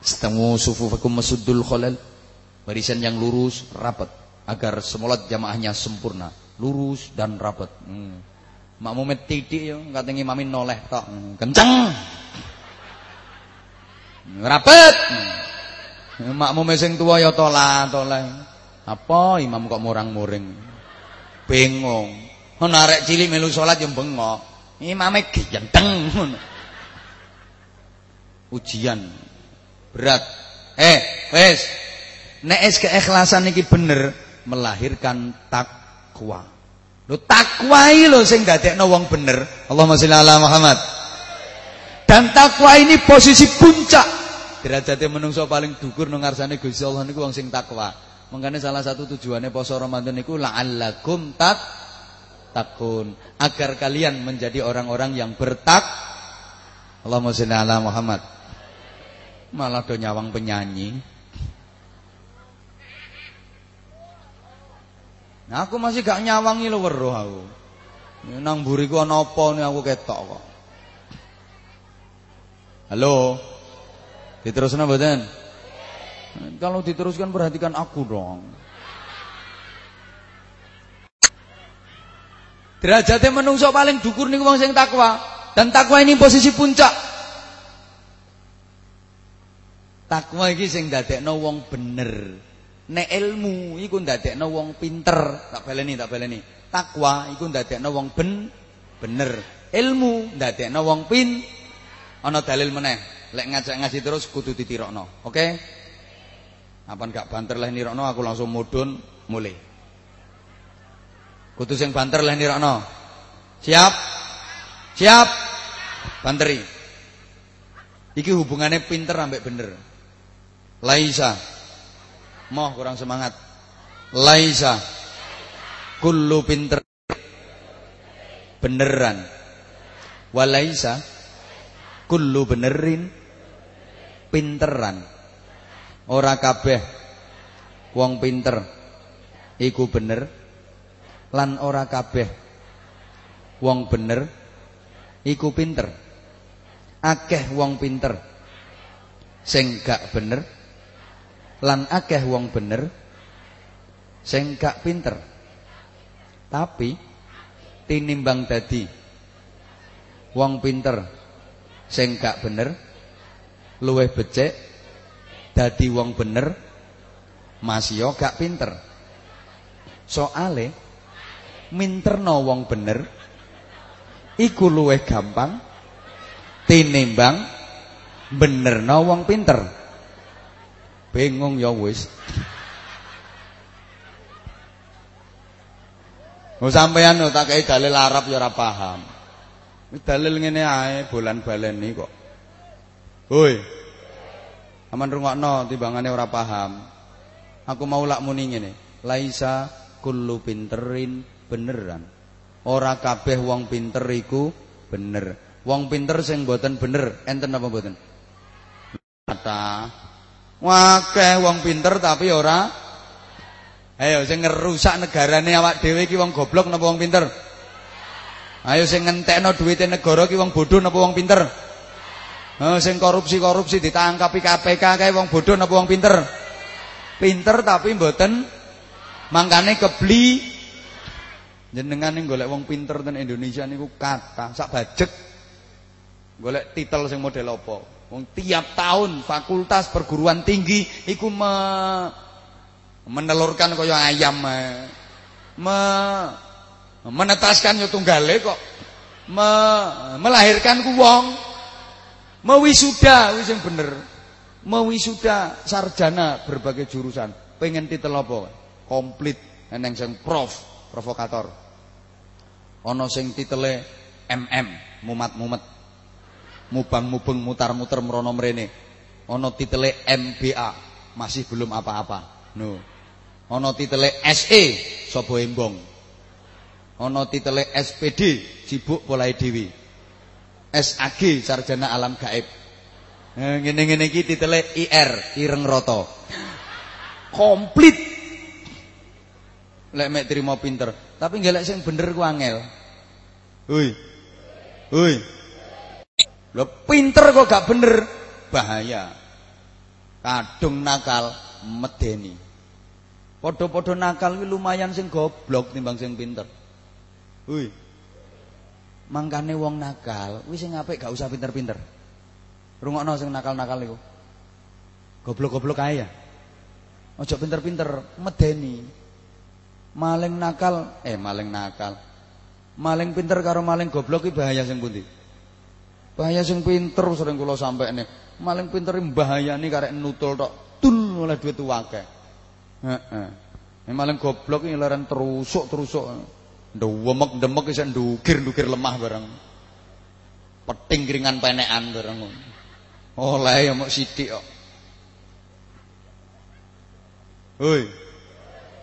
Istawu sufufakum masuddul khalal. Barisan yang lurus, rapat agar semolat jamaahnya sempurna, lurus dan rapat. Hmm. Makmume titik yo kate ngimami noleh tok. Kenceng. Rapet. Makmume sing tuwa ya tolah tolah. Apa imam kok murang-muring? Bingung. Ono arek cilik melu salat yo bengok. Imame genteng Ujian berat. Eh, wes. Nek es keikhlasan iki bener melahirkan takwa. Lho takwa iki lho sing dadekno wong bener. Allahumma sholli ala Muhammad. Dan takwa ini posisi puncak. Derajate menungso paling dhuwur nang ngarsane Gusti Allah niku wong sing takwa. Mengkane salah satu tujuannya poso Ramadan niku la'allakum tak takun agar kalian menjadi orang-orang yang bertak Allahumma sholli ala Muhammad. Malah do nyawang penyanyi. Nah, aku masih gak nyawangi lo weruh aku. Nang buriku ana apa nih aku ketok kok. Halo. Diteruskan mboten? Kalau diteruskan perhatikan aku dong. Derajatnya menungso paling dukur nih wong sing takwa. Dan takwa ini posisi puncak. Takwa iki sing dadekno wong bener. Nek ilmu iku ndadekno wong pinter, tak baleni tak baleni. Takwa iku ndadekno wong ben bener. Ilmu ndadekno wong pin ana dalil meneh. Lek ngajak ngaji terus kudu ditirokno. Oke? Okay? Apa gak banter lah nirokno aku langsung mudun mulai. Kudu sing banter lah nirokno. Siap? Siap? Banteri. Iki hubungannya pinter ambek bener. Laisa Moh kurang semangat. Laisa kullu pinter beneran. Walaisa kullu benerin pinteran. Ora kabeh wong pinter. Iku bener. Lan ora kabeh wong bener. Iku pinter. Akeh wong pinter sing gak bener. Lan akeh wong bener sing gak pinter. Tapi tinimbang dadi wong pinter sing gak bener luwih becik dadi wong bener masih gak pinter soale minterno wong bener iku luwih gampang tinimbang benerno wong pinter Bingung ya wis. Oh sampean tak kei dalil Arab ya ora paham. Dalil ngene ae bolan baleni kok. Hoi. Aman rungokno timbangane ora paham. Aku mau lak muni ngene. Laisa kullu pinterin beneran. Ora kabeh wong pinter iku bener. Wong pinter sing mboten bener, enten apa mboten? Kata Wakeh wong pinter tapi ora Ayo sing ngerusak negarane awak dhewe iki wong goblok napa wong pinter? Ayo sing ngentekno duwite negara iki wong bodoh napa wong pinter? Oh, sing korupsi-korupsi ditangkapi KPK kae wong bodoh napa wong pinter? Pinter tapi mboten mangkane kebli jenengan ning golek wong pinter ten Indonesia niku kata sak bajet golek titel sing model apa? Wong tiap tahun fakultas perguruan tinggi iku me, menelurkan kaya ayam me, menetaskan yo tunggale kok me, melahirkan ku wong mewisuda wis sing bener mewisuda sarjana berbagai jurusan pengen titel komplit eneng sing prof provokator ana sing titele MM mumat-mumet mubang-mubeng mutar-muter merono mrene. Ana titele MBA, masih belum apa-apa. No. Ana titele SE, sapa embong. Ana titele SPD, sibuk polahe dewi. SAG, sarjana alam gaib. Ngene-ngene iki titele IR, ireng rata. Komplit. Lek mek trimo pinter, tapi ngelek sing bener ku angel. Hoi. Hoi. Lho pinter kok gak bener, bahaya. Kadung nakal medeni. Padha-padha nakal kuwi lumayan sing goblok timbang sing pinter. Hui. Mangkane wong nakal, wis sing apik gak usah pinter-pinter. Rungokno sing nakal-nakal iku. Goblok-goblok ae ya. Ojo pinter-pinter medeni. Maling nakal, eh maling nakal. Maling pinter karo maling goblok iki bahaya sing pundi? Bahaya sing pinter sering kula sampekne. Maling pinter bahayane karek nutul tok tul oleh duit akeh. Heeh. Maling goblok iki leren terusuk-terusuk. Ndewemek-demek isih ndukir-ndukir lemah bareng. Peting keringan penekan bareng. Oleh ya mok sithik kok. Hoi.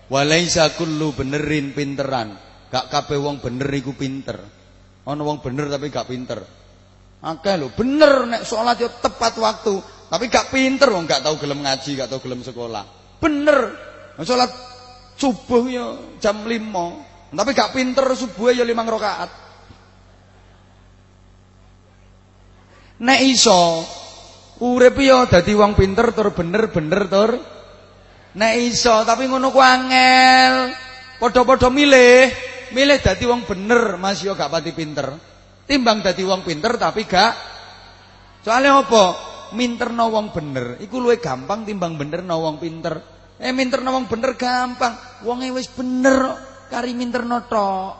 Walaisa kullu benerin pinteran. Gak kabeh wong bener iku pinter. Ana wong bener tapi gak pinter. Akeh lho, bener nek salat yo tepat waktu, tapi gak pinter wong gak tau gelem ngaji, gak tau gelem sekolah. Bener. Salat subuh yo jam 5, tapi gak pinter subuh yo 5 rakaat. Nek iso urip yo dadi wong pinter tur bener-bener tur nek iso, tapi ngono ku angel. Padha-padha milih. Milih dadi wong bener, Mas yo gak pati pinter. Timbang dadi wong pinter tapi gak Soalnya apa? Minterno wong bener iku luwih gampang timbang benerno wong pinter. Eh minterno wong bener gampang. Wonge wis bener kari minterno tok.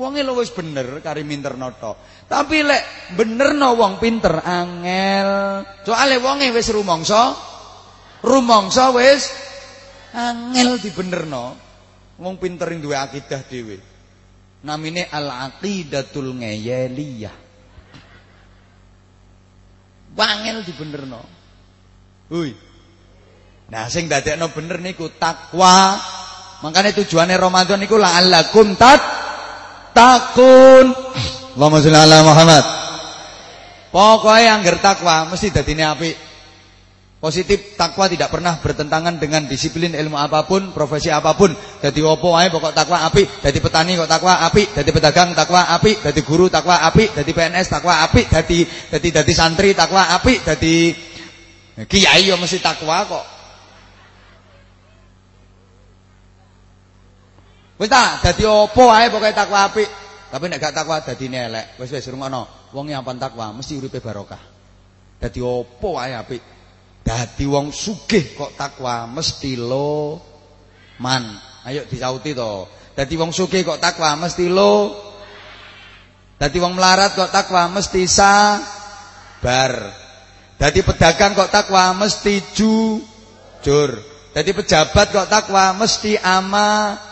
Wonge lu wis bener kari minterno tok. Tapi lek benerno wong pinter angel. Soale wonge wis rumangsa rumangsa wis angel dibenerno. Wong pinter duwe akidah dhewe namine al-aqidatul ngeyeliyah. Wangel dibenerno. Hui. Nah, sing dadekno bener niku takwa. Makanya tujuannya Ramadan niku la'allakum tat takun. Allahumma sholli ala Muhammad. Pokoknya yang takwa mesti dadine apik. Positif takwa tidak pernah bertentangan dengan disiplin ilmu apa pun, profesi apa pun. Jadi opo ae pokok takwa api, jadi petani kok takwa api, jadi pedagang takwa api, jadi guru takwa api, jadi PNS takwa api, jadi jadi jadi santri takwa api, jadi kiai yo mesti takwa kok. Wis ta, dadi opo ae pokoke takwa api. Tapi nek gak takwa dadine elek. Wis wis rungono. Wong yang takwa mesti uripe barokah. Dadi opo ae apik. Dadi wong sugih kok takwa mesti lo man. Ayo disauti to. Dadi wong sugih kok takwa mesti lo. Dadi wong melarat kok takwa mesti sabar. Dadi pedagang kok takwa mesti jujur. Dadi pejabat kok takwa mesti amanah.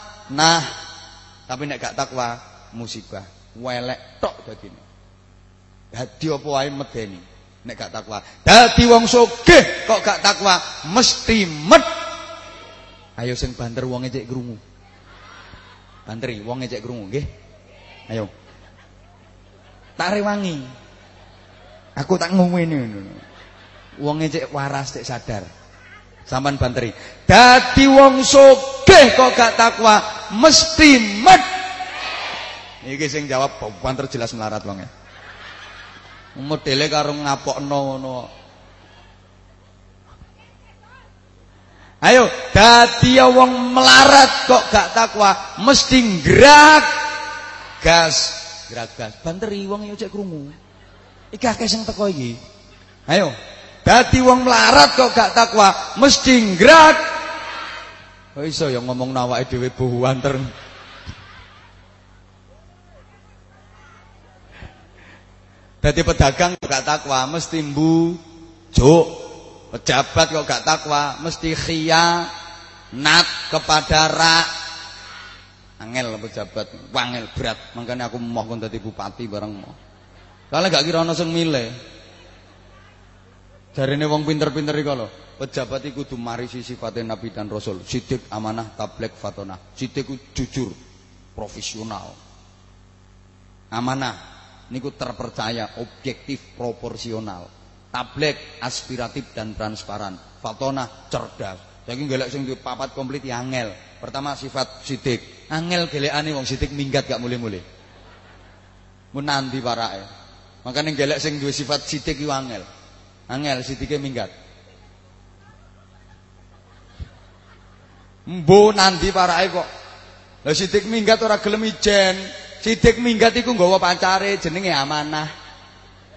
Tapi nek gak takwa musibah. Welek tok dadine. Dadi apa wae medeni nek gak takwa. Dadi wong sugih kok gak takwa mesti med. Ayo sing banter wong cek krungu. Banteri wong cek krungu nggih. Ayo. Tak rewangi. Aku tak ngomongin ngono. Wong cek waras cek sadar. Sampan banteri. Dadi wong sugih kok gak takwa mesti med. Iki sing jawab banter jelas melarat wonge. Modele karo ngapokno ngono. Ayo, dadi wong melarat kok gak takwa, mesti ngrak gas, ngrak gas. Banteri wong yo cek krungu. Iki akeh sing teko iki. Ayo, dadi wong melarat kok gak takwa, mesti ngrak. Kok iso ya ngomong nawake dhewe buwanter. Jadi pedagang kok gak takwa mesti mbujuk. Pejabat kok gak takwa mesti khianat kepada rak. Angel pejabat, wangel berat. Makanya aku mau kon dadi bupati bareng mau. Kalau gak kira ana sing milih. Jarine wong pinter-pinter iku lho, pejabat iku kudu marisi sifatnya Nabi dan Rasul. Sidik amanah tablek fatona. Sidik jujur, profesional. Amanah niku terpercaya, objektif, proporsional. Tablek aspiratif dan transparan. Fatona cerdas. Saiki golek sing papat komplit ya angel. Pertama sifat sidik. Angel gelekane wong sidik minggat gak mulai-mulai. Mun nanti parake. Makane golek sing sifat sidik iku angel. Angel sidike minggat. Mbo nanti parake kok. Lah sidik minggat ora gelem ijen. Sidik minggat iku nggawa pancare jenenge amanah.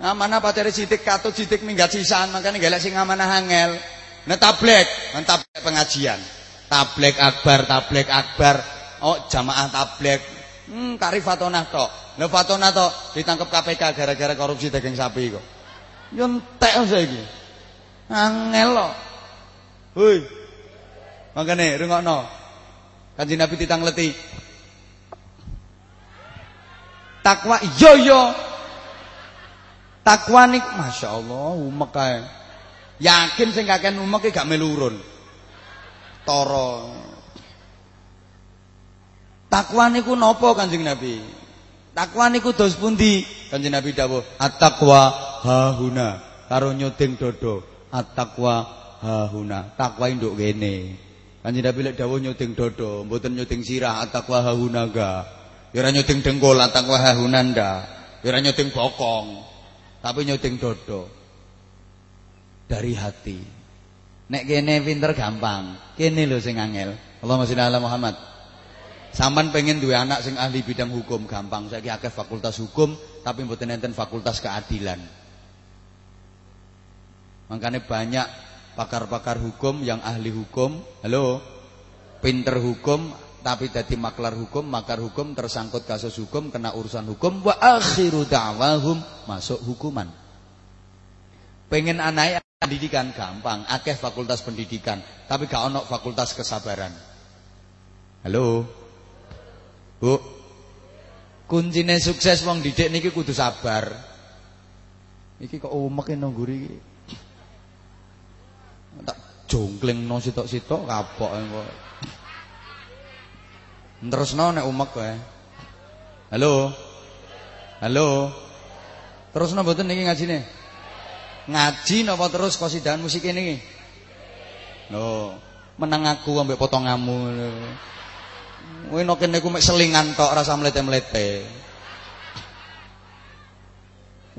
Amanah pacare sidik katut sidik minggat sisan makane golek sing amanah angel. Nah tablek, tablek pengajian. Tablek akbar, tablek akbar. Oh, jamaah tablek. Hmm, kari Fatona tok. Lah Fatona tok ditangkap KPK gara-gara korupsi daging sapi kok. Yo entek saiki. Angel loh. Hoi. Makane rungokno. Kanjeng Nabi titang leti. Takwa yo yo. Takwa nik masyaallah umek kae. Yakin sing kakek umek gak melurun. Toro. Takwa niku napa Kanjeng Nabi? Takwa niku dos pundi? Kanjeng Nabi dawuh, "At-taqwa hahuna." Karo nyuting dodo, "At-taqwa hahuna." Takwa induk kene. Kanjeng Nabi lek dawuh nyuting dodo, mboten nyuting sirah, "At-taqwa hahuna" ga. Ya ora nyuting dengkul, "At-taqwa hahuna" ndak. Ya nyuting bokong, tapi nyuting dodo. Dari hati. Nek kene pinter gampang, kene lho sing angel. Allahumma sholli ala Muhammad. Sampan pengen dua anak sing ahli bidang hukum gampang. Saya akeh fakultas hukum tapi mboten enten fakultas keadilan. Makanya banyak pakar-pakar hukum yang ahli hukum, halo, pinter hukum tapi jadi maklar hukum, makar hukum tersangkut kasus hukum, kena urusan hukum wa akhiru da'wahum masuk hukuman. Pengen anak pendidikan gampang, akeh fakultas pendidikan, tapi gak ono fakultas kesabaran. Halo. Bu. Kuncine sukses wong didik niki kudu sabar. Iki kok umek nang iki. Jongklingno sitok-sitok kapok kok. Terusno nek umek kowe. Halo. Halo. Terusno mboten niki ngajine? Ngaji napa terus kosidahan musik ini? Loh, menang aku ambek potonganmu. Kowe nek kene ku mek selingan tok rasa mlete-mlete.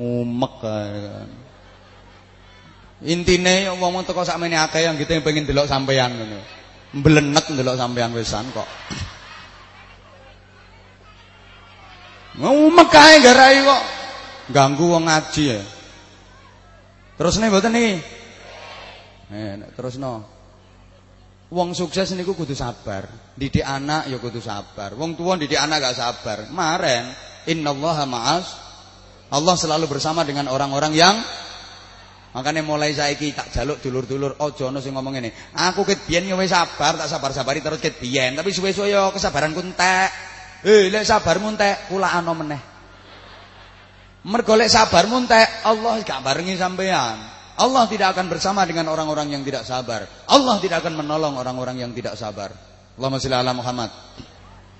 Umek kan. Intine wong-wong teko sakmene akeh yang gitu pengen delok sampean ngono. Mblenet ndelok sampean wisan kok. Umek kae garai kok. Ganggu wong ngaji ya. Terusne mboten niki? Eh, terusno. Wong sukses niku kudu sabar. Didik anak ya kudu sabar. Wong tua didik anak gak sabar. Maren innallaha ma'as Allah selalu bersama dengan orang-orang yang Makanya mulai saiki tak jaluk dulur-dulur ojo ono sing ngomong ngene. Aku ket biyen yo sabar, tak sabar-sabari terus ket biyen, tapi suwe-suwe yo kesabaranku entek. Eh, lek sabarmu entek, kula ano meneh. Mergo lek sabarmu entek, Allah gak barengi sampean. Allah tidak akan bersama dengan orang-orang yang tidak sabar. Allah tidak akan menolong orang-orang yang tidak sabar. Allahumma sholli ala Muhammad.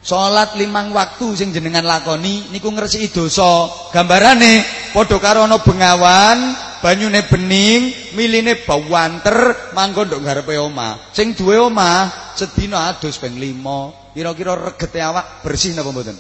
Salat limang waktu sing jenengan lakoni niku ngresiki dosa. Gambarane padha karo ana bengawan, banyune bening, miline bawanter, manggon ndok ngarepe omah. Sing duwe omah sedina adus ping 5. Kira-kira regete awak bersih napa mboten?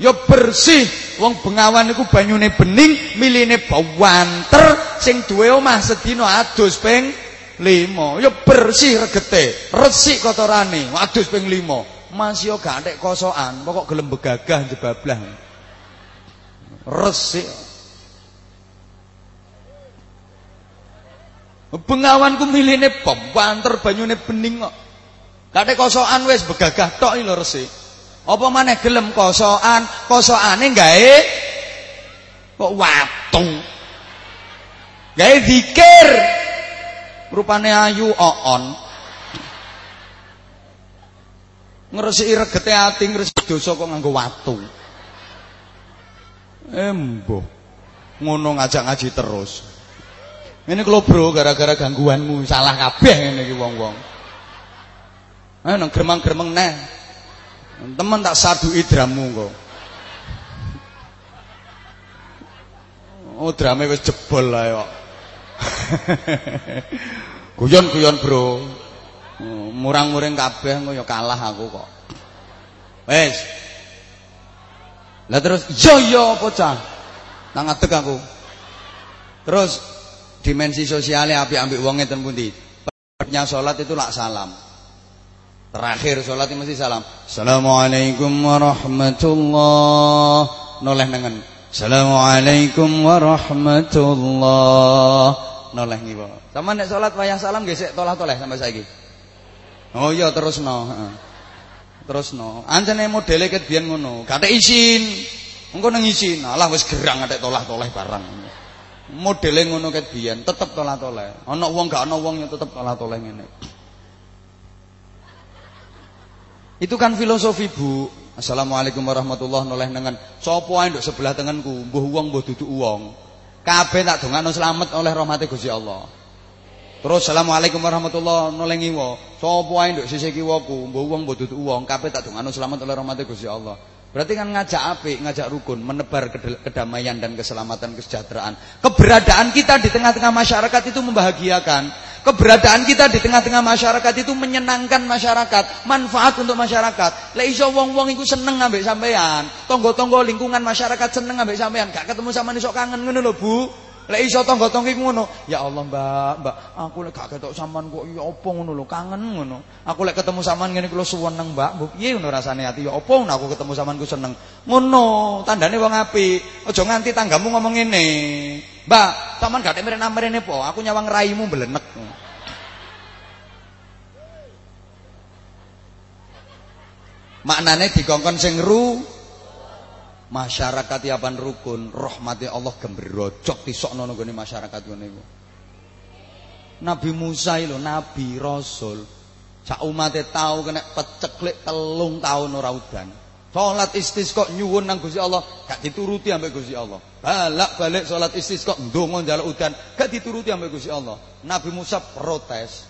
Ya bersih. Wong bengawan niku banyune bening, miline bawanter, sing duwe omah sedina adus ping 5. Ya bersih regete, resik kotorane, adus ping 5. Masih yo gak nek kosokan, pokok gelem begagah jebablah. Resik. Bengawanku miline bawanter banyune bening kok. Nek kosokan wis begagah tok lho resik. Apa maneh gelem kosokan, kosokane gawe kok watu. Gawe zikir. Rupane ayu oon. Ngresiki regete ati, ngresiki dosa kok nganggo watu. Embo. Ngono ngajak ngaji terus. Ini kalau bro gara-gara gangguanmu salah kabeh ngene iki wong-wong. Eh nang gremeng-gremeng neh. Temen tak saduki dramu kok. Oh, drame wis jebol lah kok. *laughs* Guyon-guyon, Bro. Murang-muring kabeh engko ya kalah aku kok. Wes. Lah terus yo yo bocah. Nang ngadeg aku. Terus dimensi sosialnya api ambek wong ngeten pundi? Nya salat itu lak salam. Terakhir sholat mesti salam. Assalamualaikum warahmatullah. Noleh nengen. Assalamualaikum warahmatullah. noleh ngiwa. Sama nek salat wayah salam sik tolah-toleh sampai saiki. Oh iya terusno, heeh. Terusno. Ancene modele ket biyen ngono, gak izin. Engko nang izin, alah wis gerang atek tolah-toleh barang. Modele ngono ket biyen, tetep tolah-toleh. Ana wong gak ana wong tetep tolah-toleh ngene. Itu kan filosofi, Bu. Assalamualaikum warahmatullahi noleh nengen. Sapa ae sebelah tengenku, mbuh wong mbuh duduk wong. Kabeh tak dongano selamat oleh rahmate Gusti Allah. Terus assalamualaikum warahmatullahi noleh ngiwa. Sapa ae nduk sisih kiwaku, mbuh wong mbuh duduk wong, kabeh tak dongano selamat oleh rahmate Gusti Allah. Berarti kan ngajak apik, ngajak rukun, menebar kedamaian dan keselamatan kesejahteraan. Keberadaan kita di tengah-tengah masyarakat itu membahagiakan. Keberadaan kita di tengah-tengah masyarakat itu menyenangkan masyarakat, manfaat untuk masyarakat. Lek iso wong-wong iku seneng ambek sampean, tonggo-tonggo lingkungan masyarakat seneng ambek sampean, gak ketemu sama sok kangen ngono lho, Bu. Lek iso tangga-tangga iku ngono, ya Allah Mbak, Mbak, aku lek gak ketok sampean kok ya apa ngono lho, kangen ngono. Aku lek ketemu sampean ngene kula suweneng Mbak, mbok piye ngono rasane ati ya apa ngono aku ketemu sampean ku seneng. Ngono, tandane wong apik. Aja nganti tanggamu ngomong ngene. Mbak, sampean gak mrene-mrene po, aku nyawang raimu mblenek. Maknane dikongkon sing ru masyarakat yapan rukun, rahmati Allah gembrojok tisokno nang gone masyarakat ngene iku. Nabi Musa lho, nabi rasul. Sak umate tau kena peceklik telung tahun ora udan. Salat istisqa nyuwun nang Gusti Allah, gak dituruti ambek Gusti Allah. Balak-balik salat istisqa ndonga njaluk udan, gak dituruti ambek Gusti Allah. Nabi Musa protes.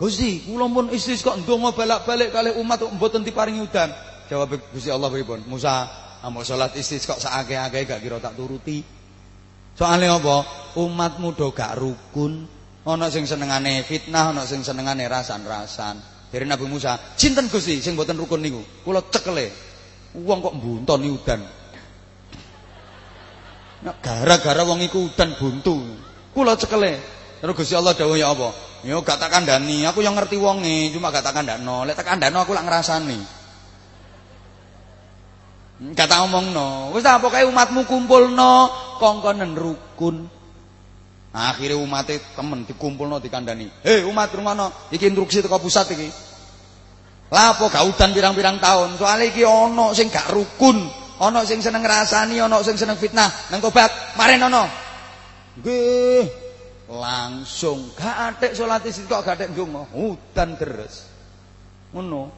Gusti, kula pun istisqa ndonga balak-balik kali umat mboten diparingi udan. Jawab Gusti Allah pripun? Musa, amuk salat istisqa sakake-ake gak kira tak turuti. Soalnya apa? Umatmu do gak rukun. Ana sing senengane fitnah, ana sing senengane rasan-rasan. Dari Nabi Musa, cinten Gusti sing mboten rukun niku. Kula cekele. Wong kok mbuntoni udan. Gara-gara wong iku udan buntu. Kula cekele. Terus Gusti Allah dawuh ya apa? Yo gak tak kandhani, aku yang ngerti wonge, cuma gak tak kandhano. Lek tak kandhano aku lak ngrasani. Gak tak omongno. Wis tak pokoke umatmu kumpulno kongkonen rukun. Akhire umate temen dikumpulno dikandani. Hei umat rumono, iki instruksi teko pusat iki. Lah apa gak udan pirang-pirang tahun? Soale iki ana sing gak rukun, ana sing seneng ngrasani, ana sing seneng fitnah. Nang tobat, maren ana. Nggih. langsung gak atik salat istiqo gak atik ndonga udan deres ngono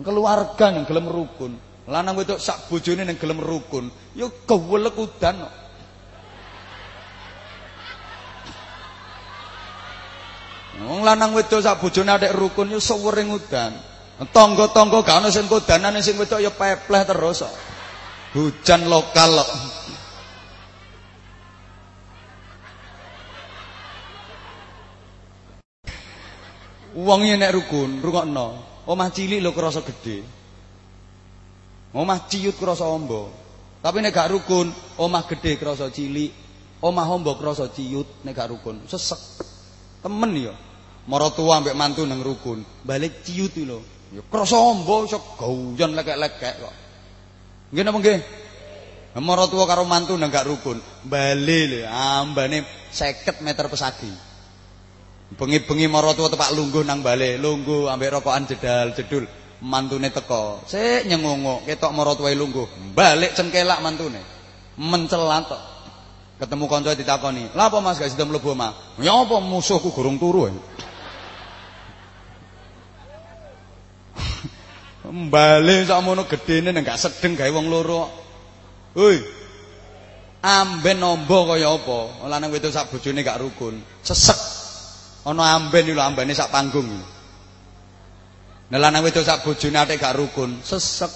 keluarga yang gelem rukun lanang wedok sak bojone yang gelem rukun ya kewelek udan Wong lanang wedok sak bojone atik rukun ya sewering udan tangga-tangga gak ana sing kodanan sing wedok ya pepleh terus hujan lokal kok Wong nek rukun, rungokno. Omah cilik lho krasa gedhe. Omah ciut krasa amba. Tapi nek gak rukun, omah gedhe krasa cilik, omah amba krasa ciut nek gak rukun. Sesek. Temen ya. Maratuwa ambek mantu nang rukun, balik ciut lho. Ya krasa amba iso gauyon lekek-lekek kok. Nggih napa nggih? Maratuwa karo mantu nang gak rukun, bali lho ambane 50 meter pesagi. Bengi-bengi maratuwa tepak lungguh nang bale, lungguh ambek rokokan jedal jedul. Mantune teko, sik nyengongo, ketok maratuwae lungguh. Balik cengkelak mantune. Mencelat. Ketemu kanca ditakoni, "Lah apa Mas gak sida mlebu omah?" "Ya apa musuhku gurung turu." *laughs* Mbale sakmono gedene nang gak sedeng gawe wong loro. Hoi. Amben nombo kaya apa? Lanang wedok sak bojone gak rukun. Sesek Ana amben lho ambene sak panggung. Nah lanang wedok sak bojone ate gak rukun, sesek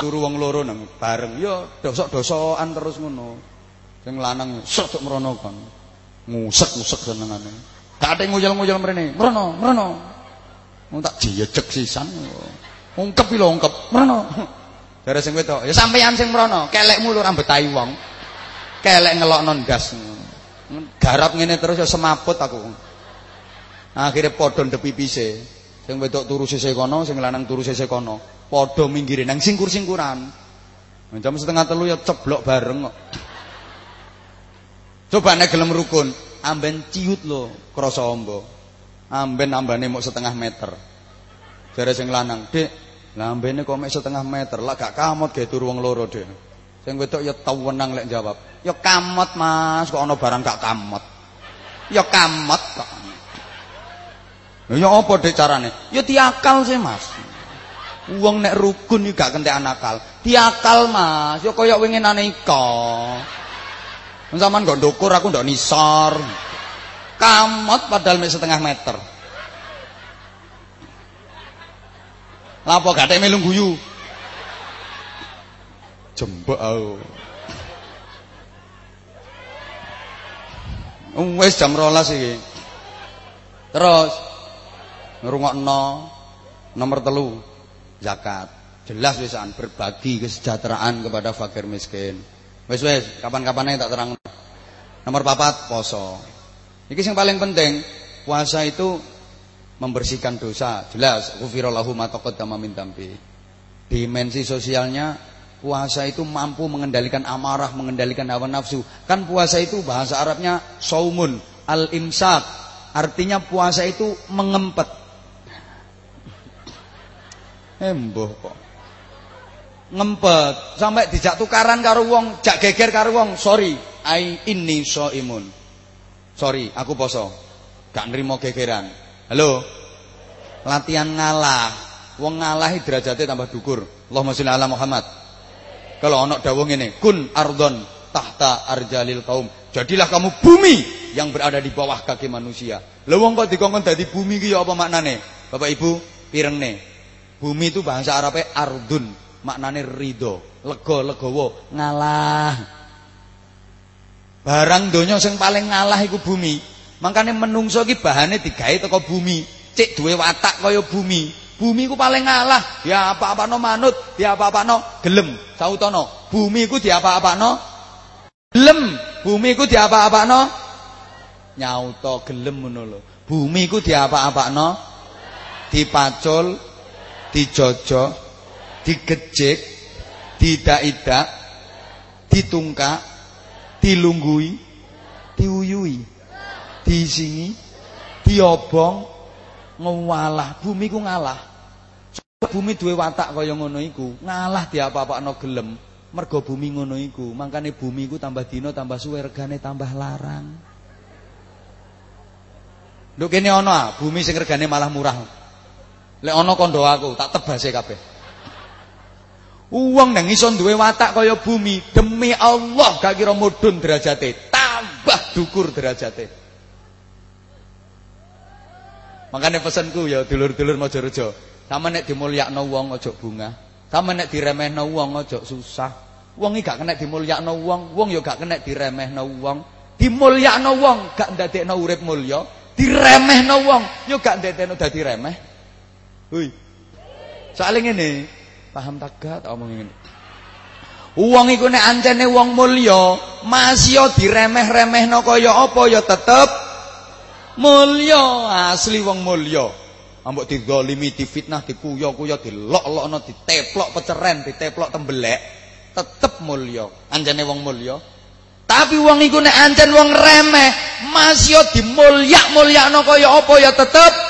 turu wong loro nang bareng. Ya dosok-dosokan terus ngono. Sing lanang sok mrono kon. Ngusek-ngusek senengane. Tak ate nguyel-nguyel mrene. Mrono, mrono. Wong tak jejeg sisan. Ungkep lho ungkep. Mrono. Dari sing wedok, ya sampeyan sing mrono, kelekmu lho rambetahi wong. Kelek ngelokno ndas. Garap ngene terus ya semaput aku. Akhirnya padha ndepipise. Sing wedok turu sisih kono, sing lanang turu sisih kono. Padha minggire nang singkur-singkuran. Jam setengah telu ya ceblok bareng kok. Coba nek gelem rukun, amben ciut lho krasa amba. Amben ambane mok setengah meter. Jare sing lanang, "Dik, lah ambene kok mek setengah meter, lah gak kamot gawe turu wong loro, Dik." Sing wedok ya tawenang lek jawab. "Ya kamot, Mas, kok ana barang gak kamot." "Ya kamot kok." Ya apa Dik carane? Ya diakal sih, Mas. Wong nek rukun iki gak kentekan akal. Diakal, Mas. Ya kaya winginane iko. Zaman gak ndukur aku ndak nisor. Kamot padahal mek setengah meter. Lapo gak melu guyu. Jembek aku. Wis jam 12 iki. Terus ngrungokno nomor telu zakat. Jelas wisan berbagi kesejahteraan kepada fakir miskin. Wes wes, kapan-kapan tak terang. Nomor papat poso. Iki yang paling penting, puasa itu membersihkan dosa. Jelas, dambi. Dimensi sosialnya puasa itu mampu mengendalikan amarah, mengendalikan hawa nafsu. Kan puasa itu bahasa Arabnya saumun, al-imsak. Artinya puasa itu mengempet. Emboh kok. Ngempet. Sampai dijak tukaran karo wong jak geger karo wong. Sorry I ini so imun sorry aku poso. Gak nerima gegeran. Halo? Latihan ngalah. Wong ngalah derajatnya tambah dukur. Allahumma sholli ala Muhammad. Kalau anak dawung ini kun ardon tahta arjalil kaum. Jadilah kamu bumi yang berada di bawah kaki manusia. Lho wong kok dikongkon dadi bumi ya apa maknane? Bapak Ibu pireng bumi itu bahasa Arabnya ardun maknane ridho, lega legowo, ngalah. Barang donya sing paling ngalah iku bumi. Makane menungso iki bahane digawe teko bumi. Cek duwe watak kaya bumi. Bumi ku paling ngalah. Ya apa-apano manut, ya apa-apano gelem. Sautono, bumi ku diapa-apano gelem. Bumi ku diapa-apano nyauto gelem ngono lho. Bumi ku diapa-apano dipacul, dijojok, digejek, didak-idak, ditungkak, dilunggui, diuyui, diisingi, diobong, ngalah. Bumi ku ngalah. Bumi duwe watak kaya ngono iku, ngalah diapa-apakno gelem. Mergo bumi ngono iku, mangkane bumi ku tambah dina tambah suwe regane tambah larang. Lho kene ana bumi sing regane malah murah. Lek ana kondo aku, tak tebase kabeh. Uang nang iso duwe watak kaya bumi, demi Allah gak kira mudhun derajate, tambah dukur derajate. Makanya pesanku ya dulur-dulur Majareja, sama nek dimulyakno wong aja bunga, sama nek diremehno wong aja susah. Wong iki gak kena dimulyakno wong, wong ya gak kena diremehno wong. Dimulyakno wong gak ndadekno urip mulya, diremehno wong ya gak ndadekno dadi remeh. Hui. Soale ngene, Paham tak gak tak omong ngene. Wong iku nek ancene wong mulya, masih diremeh-remehno kaya apa ya tetep mulya, asli wong mulya. Ambek dizalimi, difitnah, dikuyo-kuyo, dilok-lokno, diteplok peceren, diteplok tembelek, tetep mulya. Ancene wong mulya. Tapi wong iku nek ancen wong remeh, masih dimulyak-mulyakno kaya apa ya tetep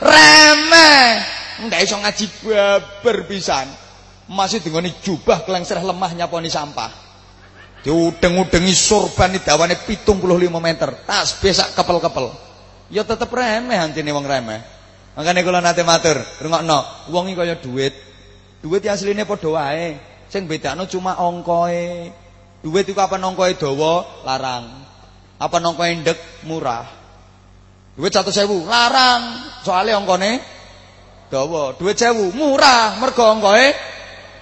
remeh. Enggak iso ngaji babar pisan. Masih dengoni jubah kelengser lemah nyaponi sampah. Diudeng-udengi sorban dawane 75 meter. Tas besak kepel-kepel. Ya tetep remeh antine wong remeh. Makane kula nate matur, rungokno, wong iki kaya duit. Duit ya asline padha wae. Sing bedakno cuma angkae. Duit iku apa angkae dawa, larang. Apa angkae ndek, murah. Duit 100.000, larang. Soale angkane dawa. Duit sewu murah. Mergo angkae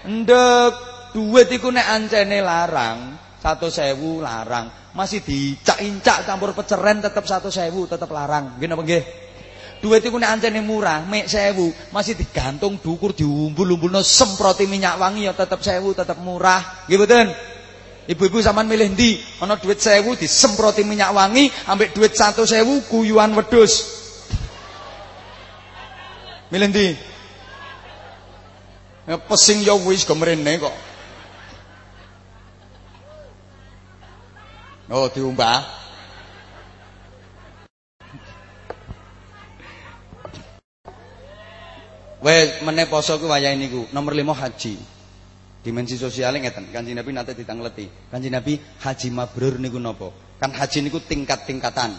ndek. Duit iku nek ancene larang satu sewu larang. Masih dicak-incak campur peceren tetep satu sewu tetep larang. Nggih napa nggih? Duit iku nek ancene murah mek sewu masih digantung dukur diumbul-umbulno semproti minyak wangi ya tetep sewu tetep murah. Nggih mboten Ibu-ibu sampean milih ndi? Ana duit sewu disemproti minyak wangi, ambek satu sewu guyuan wedhus. Milih ndi? Ya pesing ya wis go kok. Oh, diumbah. Wes meneh poso ku wayahe niku. Nomor 5 haji. Dimensi sosialnya ngeten. Kanjeng Nabi nate ditangleti. Kanjeng Nabi haji mabrur niku napa? Kan haji niku tingkat-tingkatan.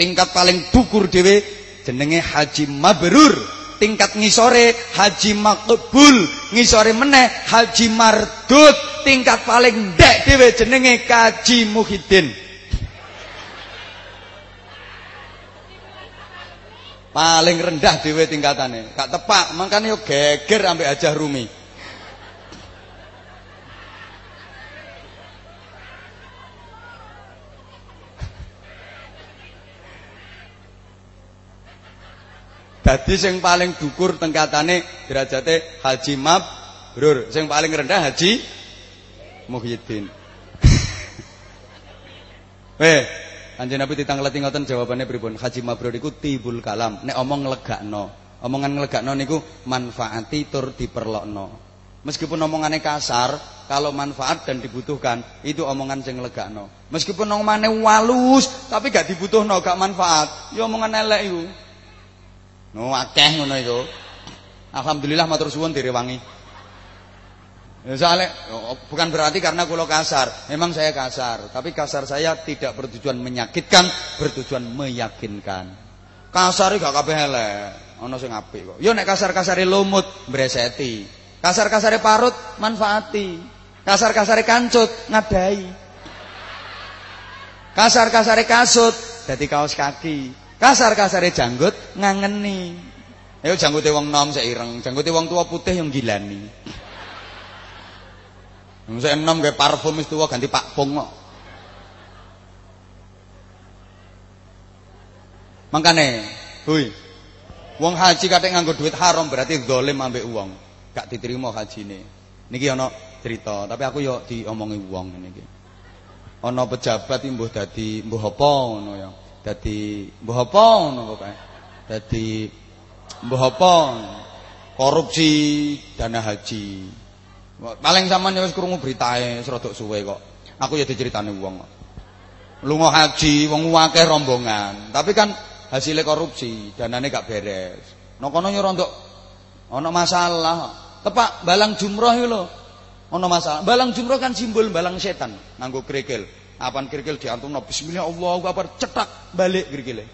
Tingkat paling dhukur dhewe jenenge haji mabrur. Tingkat ngisore haji makbul, ngisore meneh haji mardut. Tingkat paling ndek dhewe jenenge kaji muhyiddin. Paling rendah dhewe tingkatane. Gak tepak, makane yo geger ambek Hajah Rumi. Dadi sing paling dukur tingkatane derajate Haji Mabrur, sing paling rendah Haji Muhyiddin. Weh, *laughs* Kanjeng Nabi ditangkleti ngoten jawabane pripun? Haji mabrur iku tibul kalam. Nek omong nglegakno. Omongan nglegakno niku manfaati tur diperlokno. Meskipun omongannya kasar, kalau manfaat dan dibutuhkan, itu omongan sing nglegakno. Meskipun omongannya walus, tapi gak dibutuhno, gak manfaat, ya omongan elek iku. No akeh ngono iku. Alhamdulillah matur suwun direwangi. Ya, soalnya oh, bukan berarti karena kulo kasar, memang saya kasar, tapi kasar saya tidak bertujuan menyakitkan, bertujuan meyakinkan. Kasar gak kabeh elek, ana sing apik kok. Yo nek kasar-kasare lumut mbreseti. Kasar-kasare parut manfaati. Kasar-kasare kancut ngadai. Kasar-kasare kasut dadi kaos kaki. Kasar-kasare janggut ngangeni. Ayo janggute wong nom seireng, janggute wong tua putih yang gilani. Wong sik enom gawe parfum wis tuwa ganti Pak Pung kok. Mangkane, hui. Wong haji katik nganggo duit haram berarti zalim ambek wong. Gak diterima hajine. Niki ana cerita, tapi aku yo diomongi wong ngene iki. Ana pejabat mbuh dadi mbuh apa ngono ya. Dadi mbuh apa ngono pokoke. Dadi mbuh apa korupsi dana haji. Paling sampean wis krungu beritae rada suwe kok. Aku ya diceritani wong kok. Lunga haji wong akeh rombongan, tapi kan hasilnya korupsi, danane gak beres. Nek kono yo rontok ana masalah. Tepak balang jumroh iki lho. Ana masalah. Balang jumroh kan simbol balang setan, nganggo krikil. Apan krikil diantumno bismillah Allahu akbar cetak balik krikile.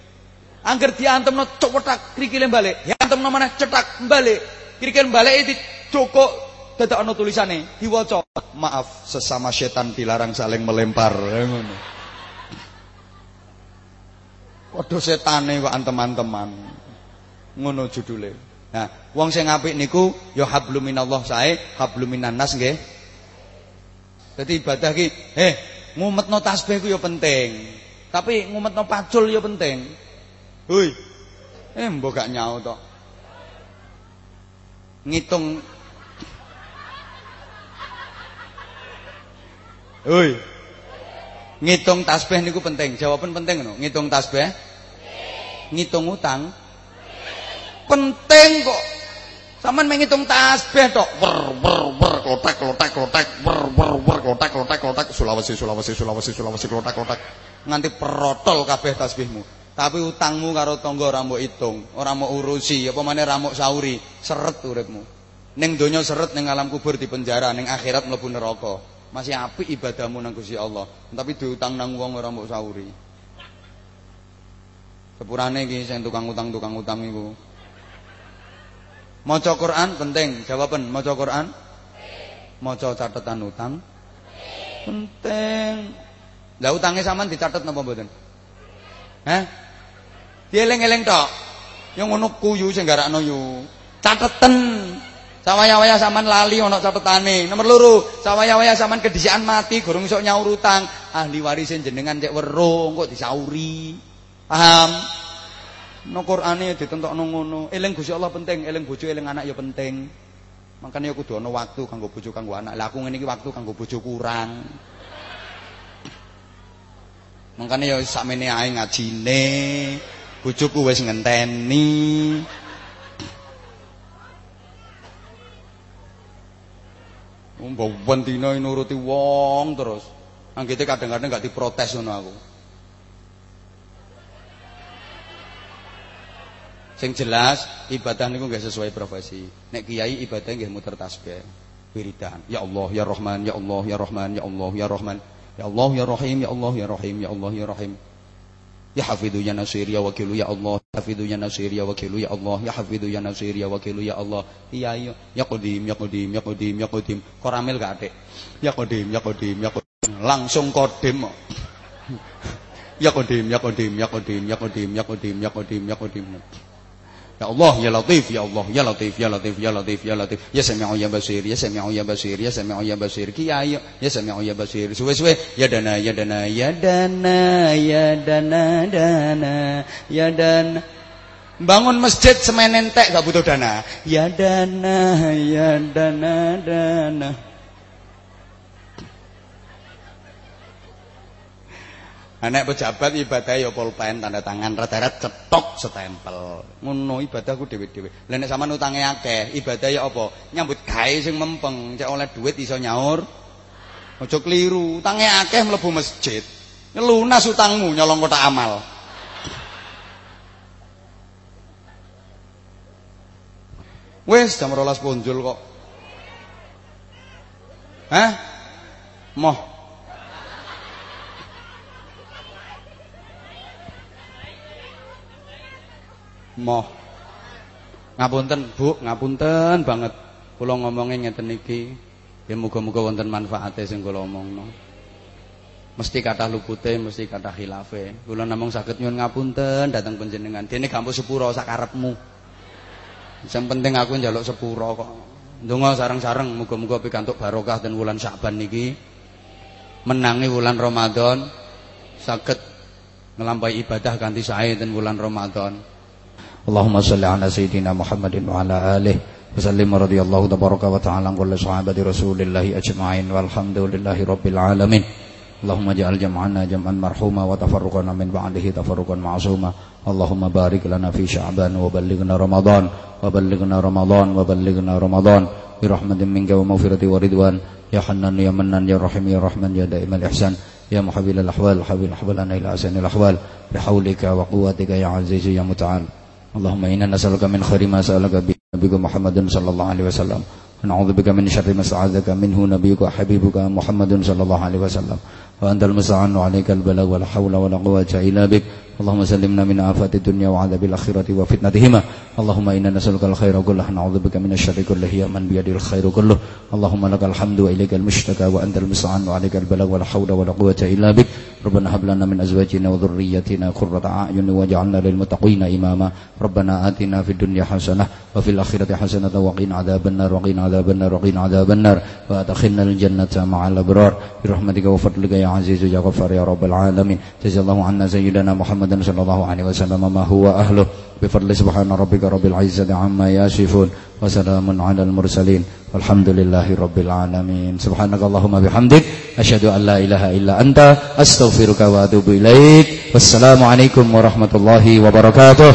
Angger diantemno cetak krikile balik. Diantemno mana cetak balik. Krikil balik dicokok dadak ana tulisane diwaca maaf sesama setan dilarang saling melempar ngono padha setane kok antem-anteman ngono judule nah wong sing apik niku ya hablum minallah sae hablum minan nas nggih dadi ibadah ki eh ngumetno tasbih ku ya penting tapi ngumetno pacul ya penting hui eh mbok gak nyaut tok ngitung Hoi. Ngitung tasbih niku penting. Jawaban penting no. Ngitung tasbih. Ngitung utang. Penting kok. Saman menghitung tasbih tok. Wer wer wer klotek klotek klotek wer wer wer klotek klotek klotek Sulawesi Sulawesi Sulawesi Sulawesi klotek klotek nganti perotol kabeh tasbihmu. Tapi utangmu karo tangga ora mbok hitung, ora mau urusi, apa maneh ra mau sauri, seret uripmu. Ning donya seret ning alam kubur di penjara, ning akhirat mlebu neraka. Masih apik ibadahmu nang Gusti Allah, tapi diutang nang wong ora mbok sauri. Sepurane iki sing tukang utang tukang utang iku. Maca Quran penting, jawaban maca Quran. Maca catatan utang. Penting. Lah utangnya sampean dicatet napa mboten? Hah? Dieling-eling tok. Yang ngono kuyu sing garakno yu. Cateten. Sawaya-waya sampean lali ana catetane. Nomor loro, sawaya-waya sampean kedisikan mati gorong iso nyaur utang, ahli warisin jenengan cek weruh kok disauri. Paham? No Qur'ane ditentokno ngono. Eling Gusti Allah penting, eling bojo eling anak ya penting. Makanya aku kudu ana waktu kanggo bojo kanggo anak. Lah aku ngene iki waktu kanggo bojo kurang. Makanya ya sakmene ae ngajine. Bojoku wis ngenteni. Mbok dina nuruti wong terus. Anggite kadang-kadang gak diprotes ngono aku. Sing jelas ibadah niku nggak sesuai profesi. Nek kiai ibadah nggih muter tasbih, wiridan. Ya Allah, ya Rahman, ya Allah, ya Rahman, ya Allah, ya Rahman. Ya Allah, ya Rahim, ya Allah, ya Rahim, ya Allah, ya Rahim. Ya Hafidhu ya Nasir ya Wakilu ya Allah Ya Hafidhu ya Nasir ya Wakilu ya Allah Ya Hafidhu ya Nasir ya Wakilu ya Allah Iya iya Ya Qadim ya Qadim ya Qadim ya Qadim Koramil gak adek Ya Qadim ya Qadim ya Qadim Langsung Qadim Ya Qadim ya Qadim ya Qadim ya Qadim ya Qadim ya Qadim ya Qadim Ya Allah, Ya Latif, Ya Allah, Ya Latif, Ya Latif, Ya Latif, Ya Latif, Ya Sami'u Ya Basir, Ya Sami'u Ya Basir, Ya Sami'u Ya Basir, Kiai, Ya Sami'u Ya Basir, suwe-suwe, Ya Dana, Ya Dana, Ya Dana, Ya Dana, Dana, Ya Dana. Bangun masjid semen entek gak butuh dana. Ya Dana, Ya Dana, Dana. Anak pejabat ibadah ya pulpen tanda tangan rata-rata cetok setempel. Ngono ibadahku dhewe-dhewe. Lah nek sampean utange akeh, ibadah ya apa? Nyambut gawe sing mempeng, cek oleh duit iso nyaur. Aja keliru, utange akeh mlebu masjid. Lunas utangmu nyolong kotak amal. Wes jam 12 punjul kok. Hah? Moh Moh. Ngapunten, Bu, ngapunten banget. Kula ngomongin ngeten niki. Ya muga-muga wonten manfaate sing kula omongno. Mesti kata lupute, mesti kata khilafe. Kula namung saged nyuwun ngapunten dateng panjenengan. Dene gampus sepuro sakarepmu. Sing penting aku njaluk sepuro kok. Ndonga sareng-sareng muga-muga pikantuk barokah dan wulan Sa'ban niki. Menangi wulan Ramadan saged ngelampaui ibadah ganti sae dan wulan Ramadan. اللهم صل على سيدنا محمد وعلى آله وسلم رضي الله تبارك وتعالى عن كل صحابة رسول الله أجمعين والحمد لله رب العالمين. اللهم اجعل جمعنا جمعا مرحوما وتفرقنا من بعده تفرقا معصوما. اللهم بارك لنا في شعبان وبلغنا رمضان. وبلغنا رمضان وبلغنا رمضان. برحمة منك ومغفرة ورضوان. يا حنان يا منان يا رحيم يا رحمن يا دائم الإحسان. يا محبي الأحوال حبيب أحوالنا إلى أحسن الأحوال. بحولك وقوتك يا عزيز يا متعال. اللهم إنا نسألك من خير ما سألك به نبيك محمد صلى الله عليه وسلم. ونعوذ بك من شر ما استعاذك منه نبيك وحبيبك محمد صلى الله عليه وسلم. وأنت المستعان عليك البلاغ ولا حول ولا قوة إلا بك. اللهم سلمنا من آفات الدنيا وعذاب الآخرة وفتنتهما. اللهم إنا نسألك الخير كله نعوذ بك من الشر كله يا من بيده الخير كله. اللهم لك الحمد وإليك المشتكى وأنت المستعان وعليك البلاغ ولا حول ولا قوة إلا بك. ربنا هب لنا من أزواجنا وذريتنا قرة أعين واجعلنا للمتقين إماما. ربنا آتنا في الدنيا حسنة وفي الآخرة حسنة وقنا عذاب النار وقنا عذاب النار وقنا عذاب النار. وأدخلنا الجنة مع الأبرار. برحمتك وفضلك يا عزيز يا غفار يا رب العالمين. جزا الله عنا سيدنا محمد محمد صلى الله عليه وسلم ما هو أهله بفضل سبحان ربك رب العزة عما يصفون وسلام على المرسلين والحمد لله رب العالمين سبحانك اللهم بحمدك أشهد أن لا إله إلا أنت أستغفرك وأتوب إليك والسلام عليكم ورحمة الله وبركاته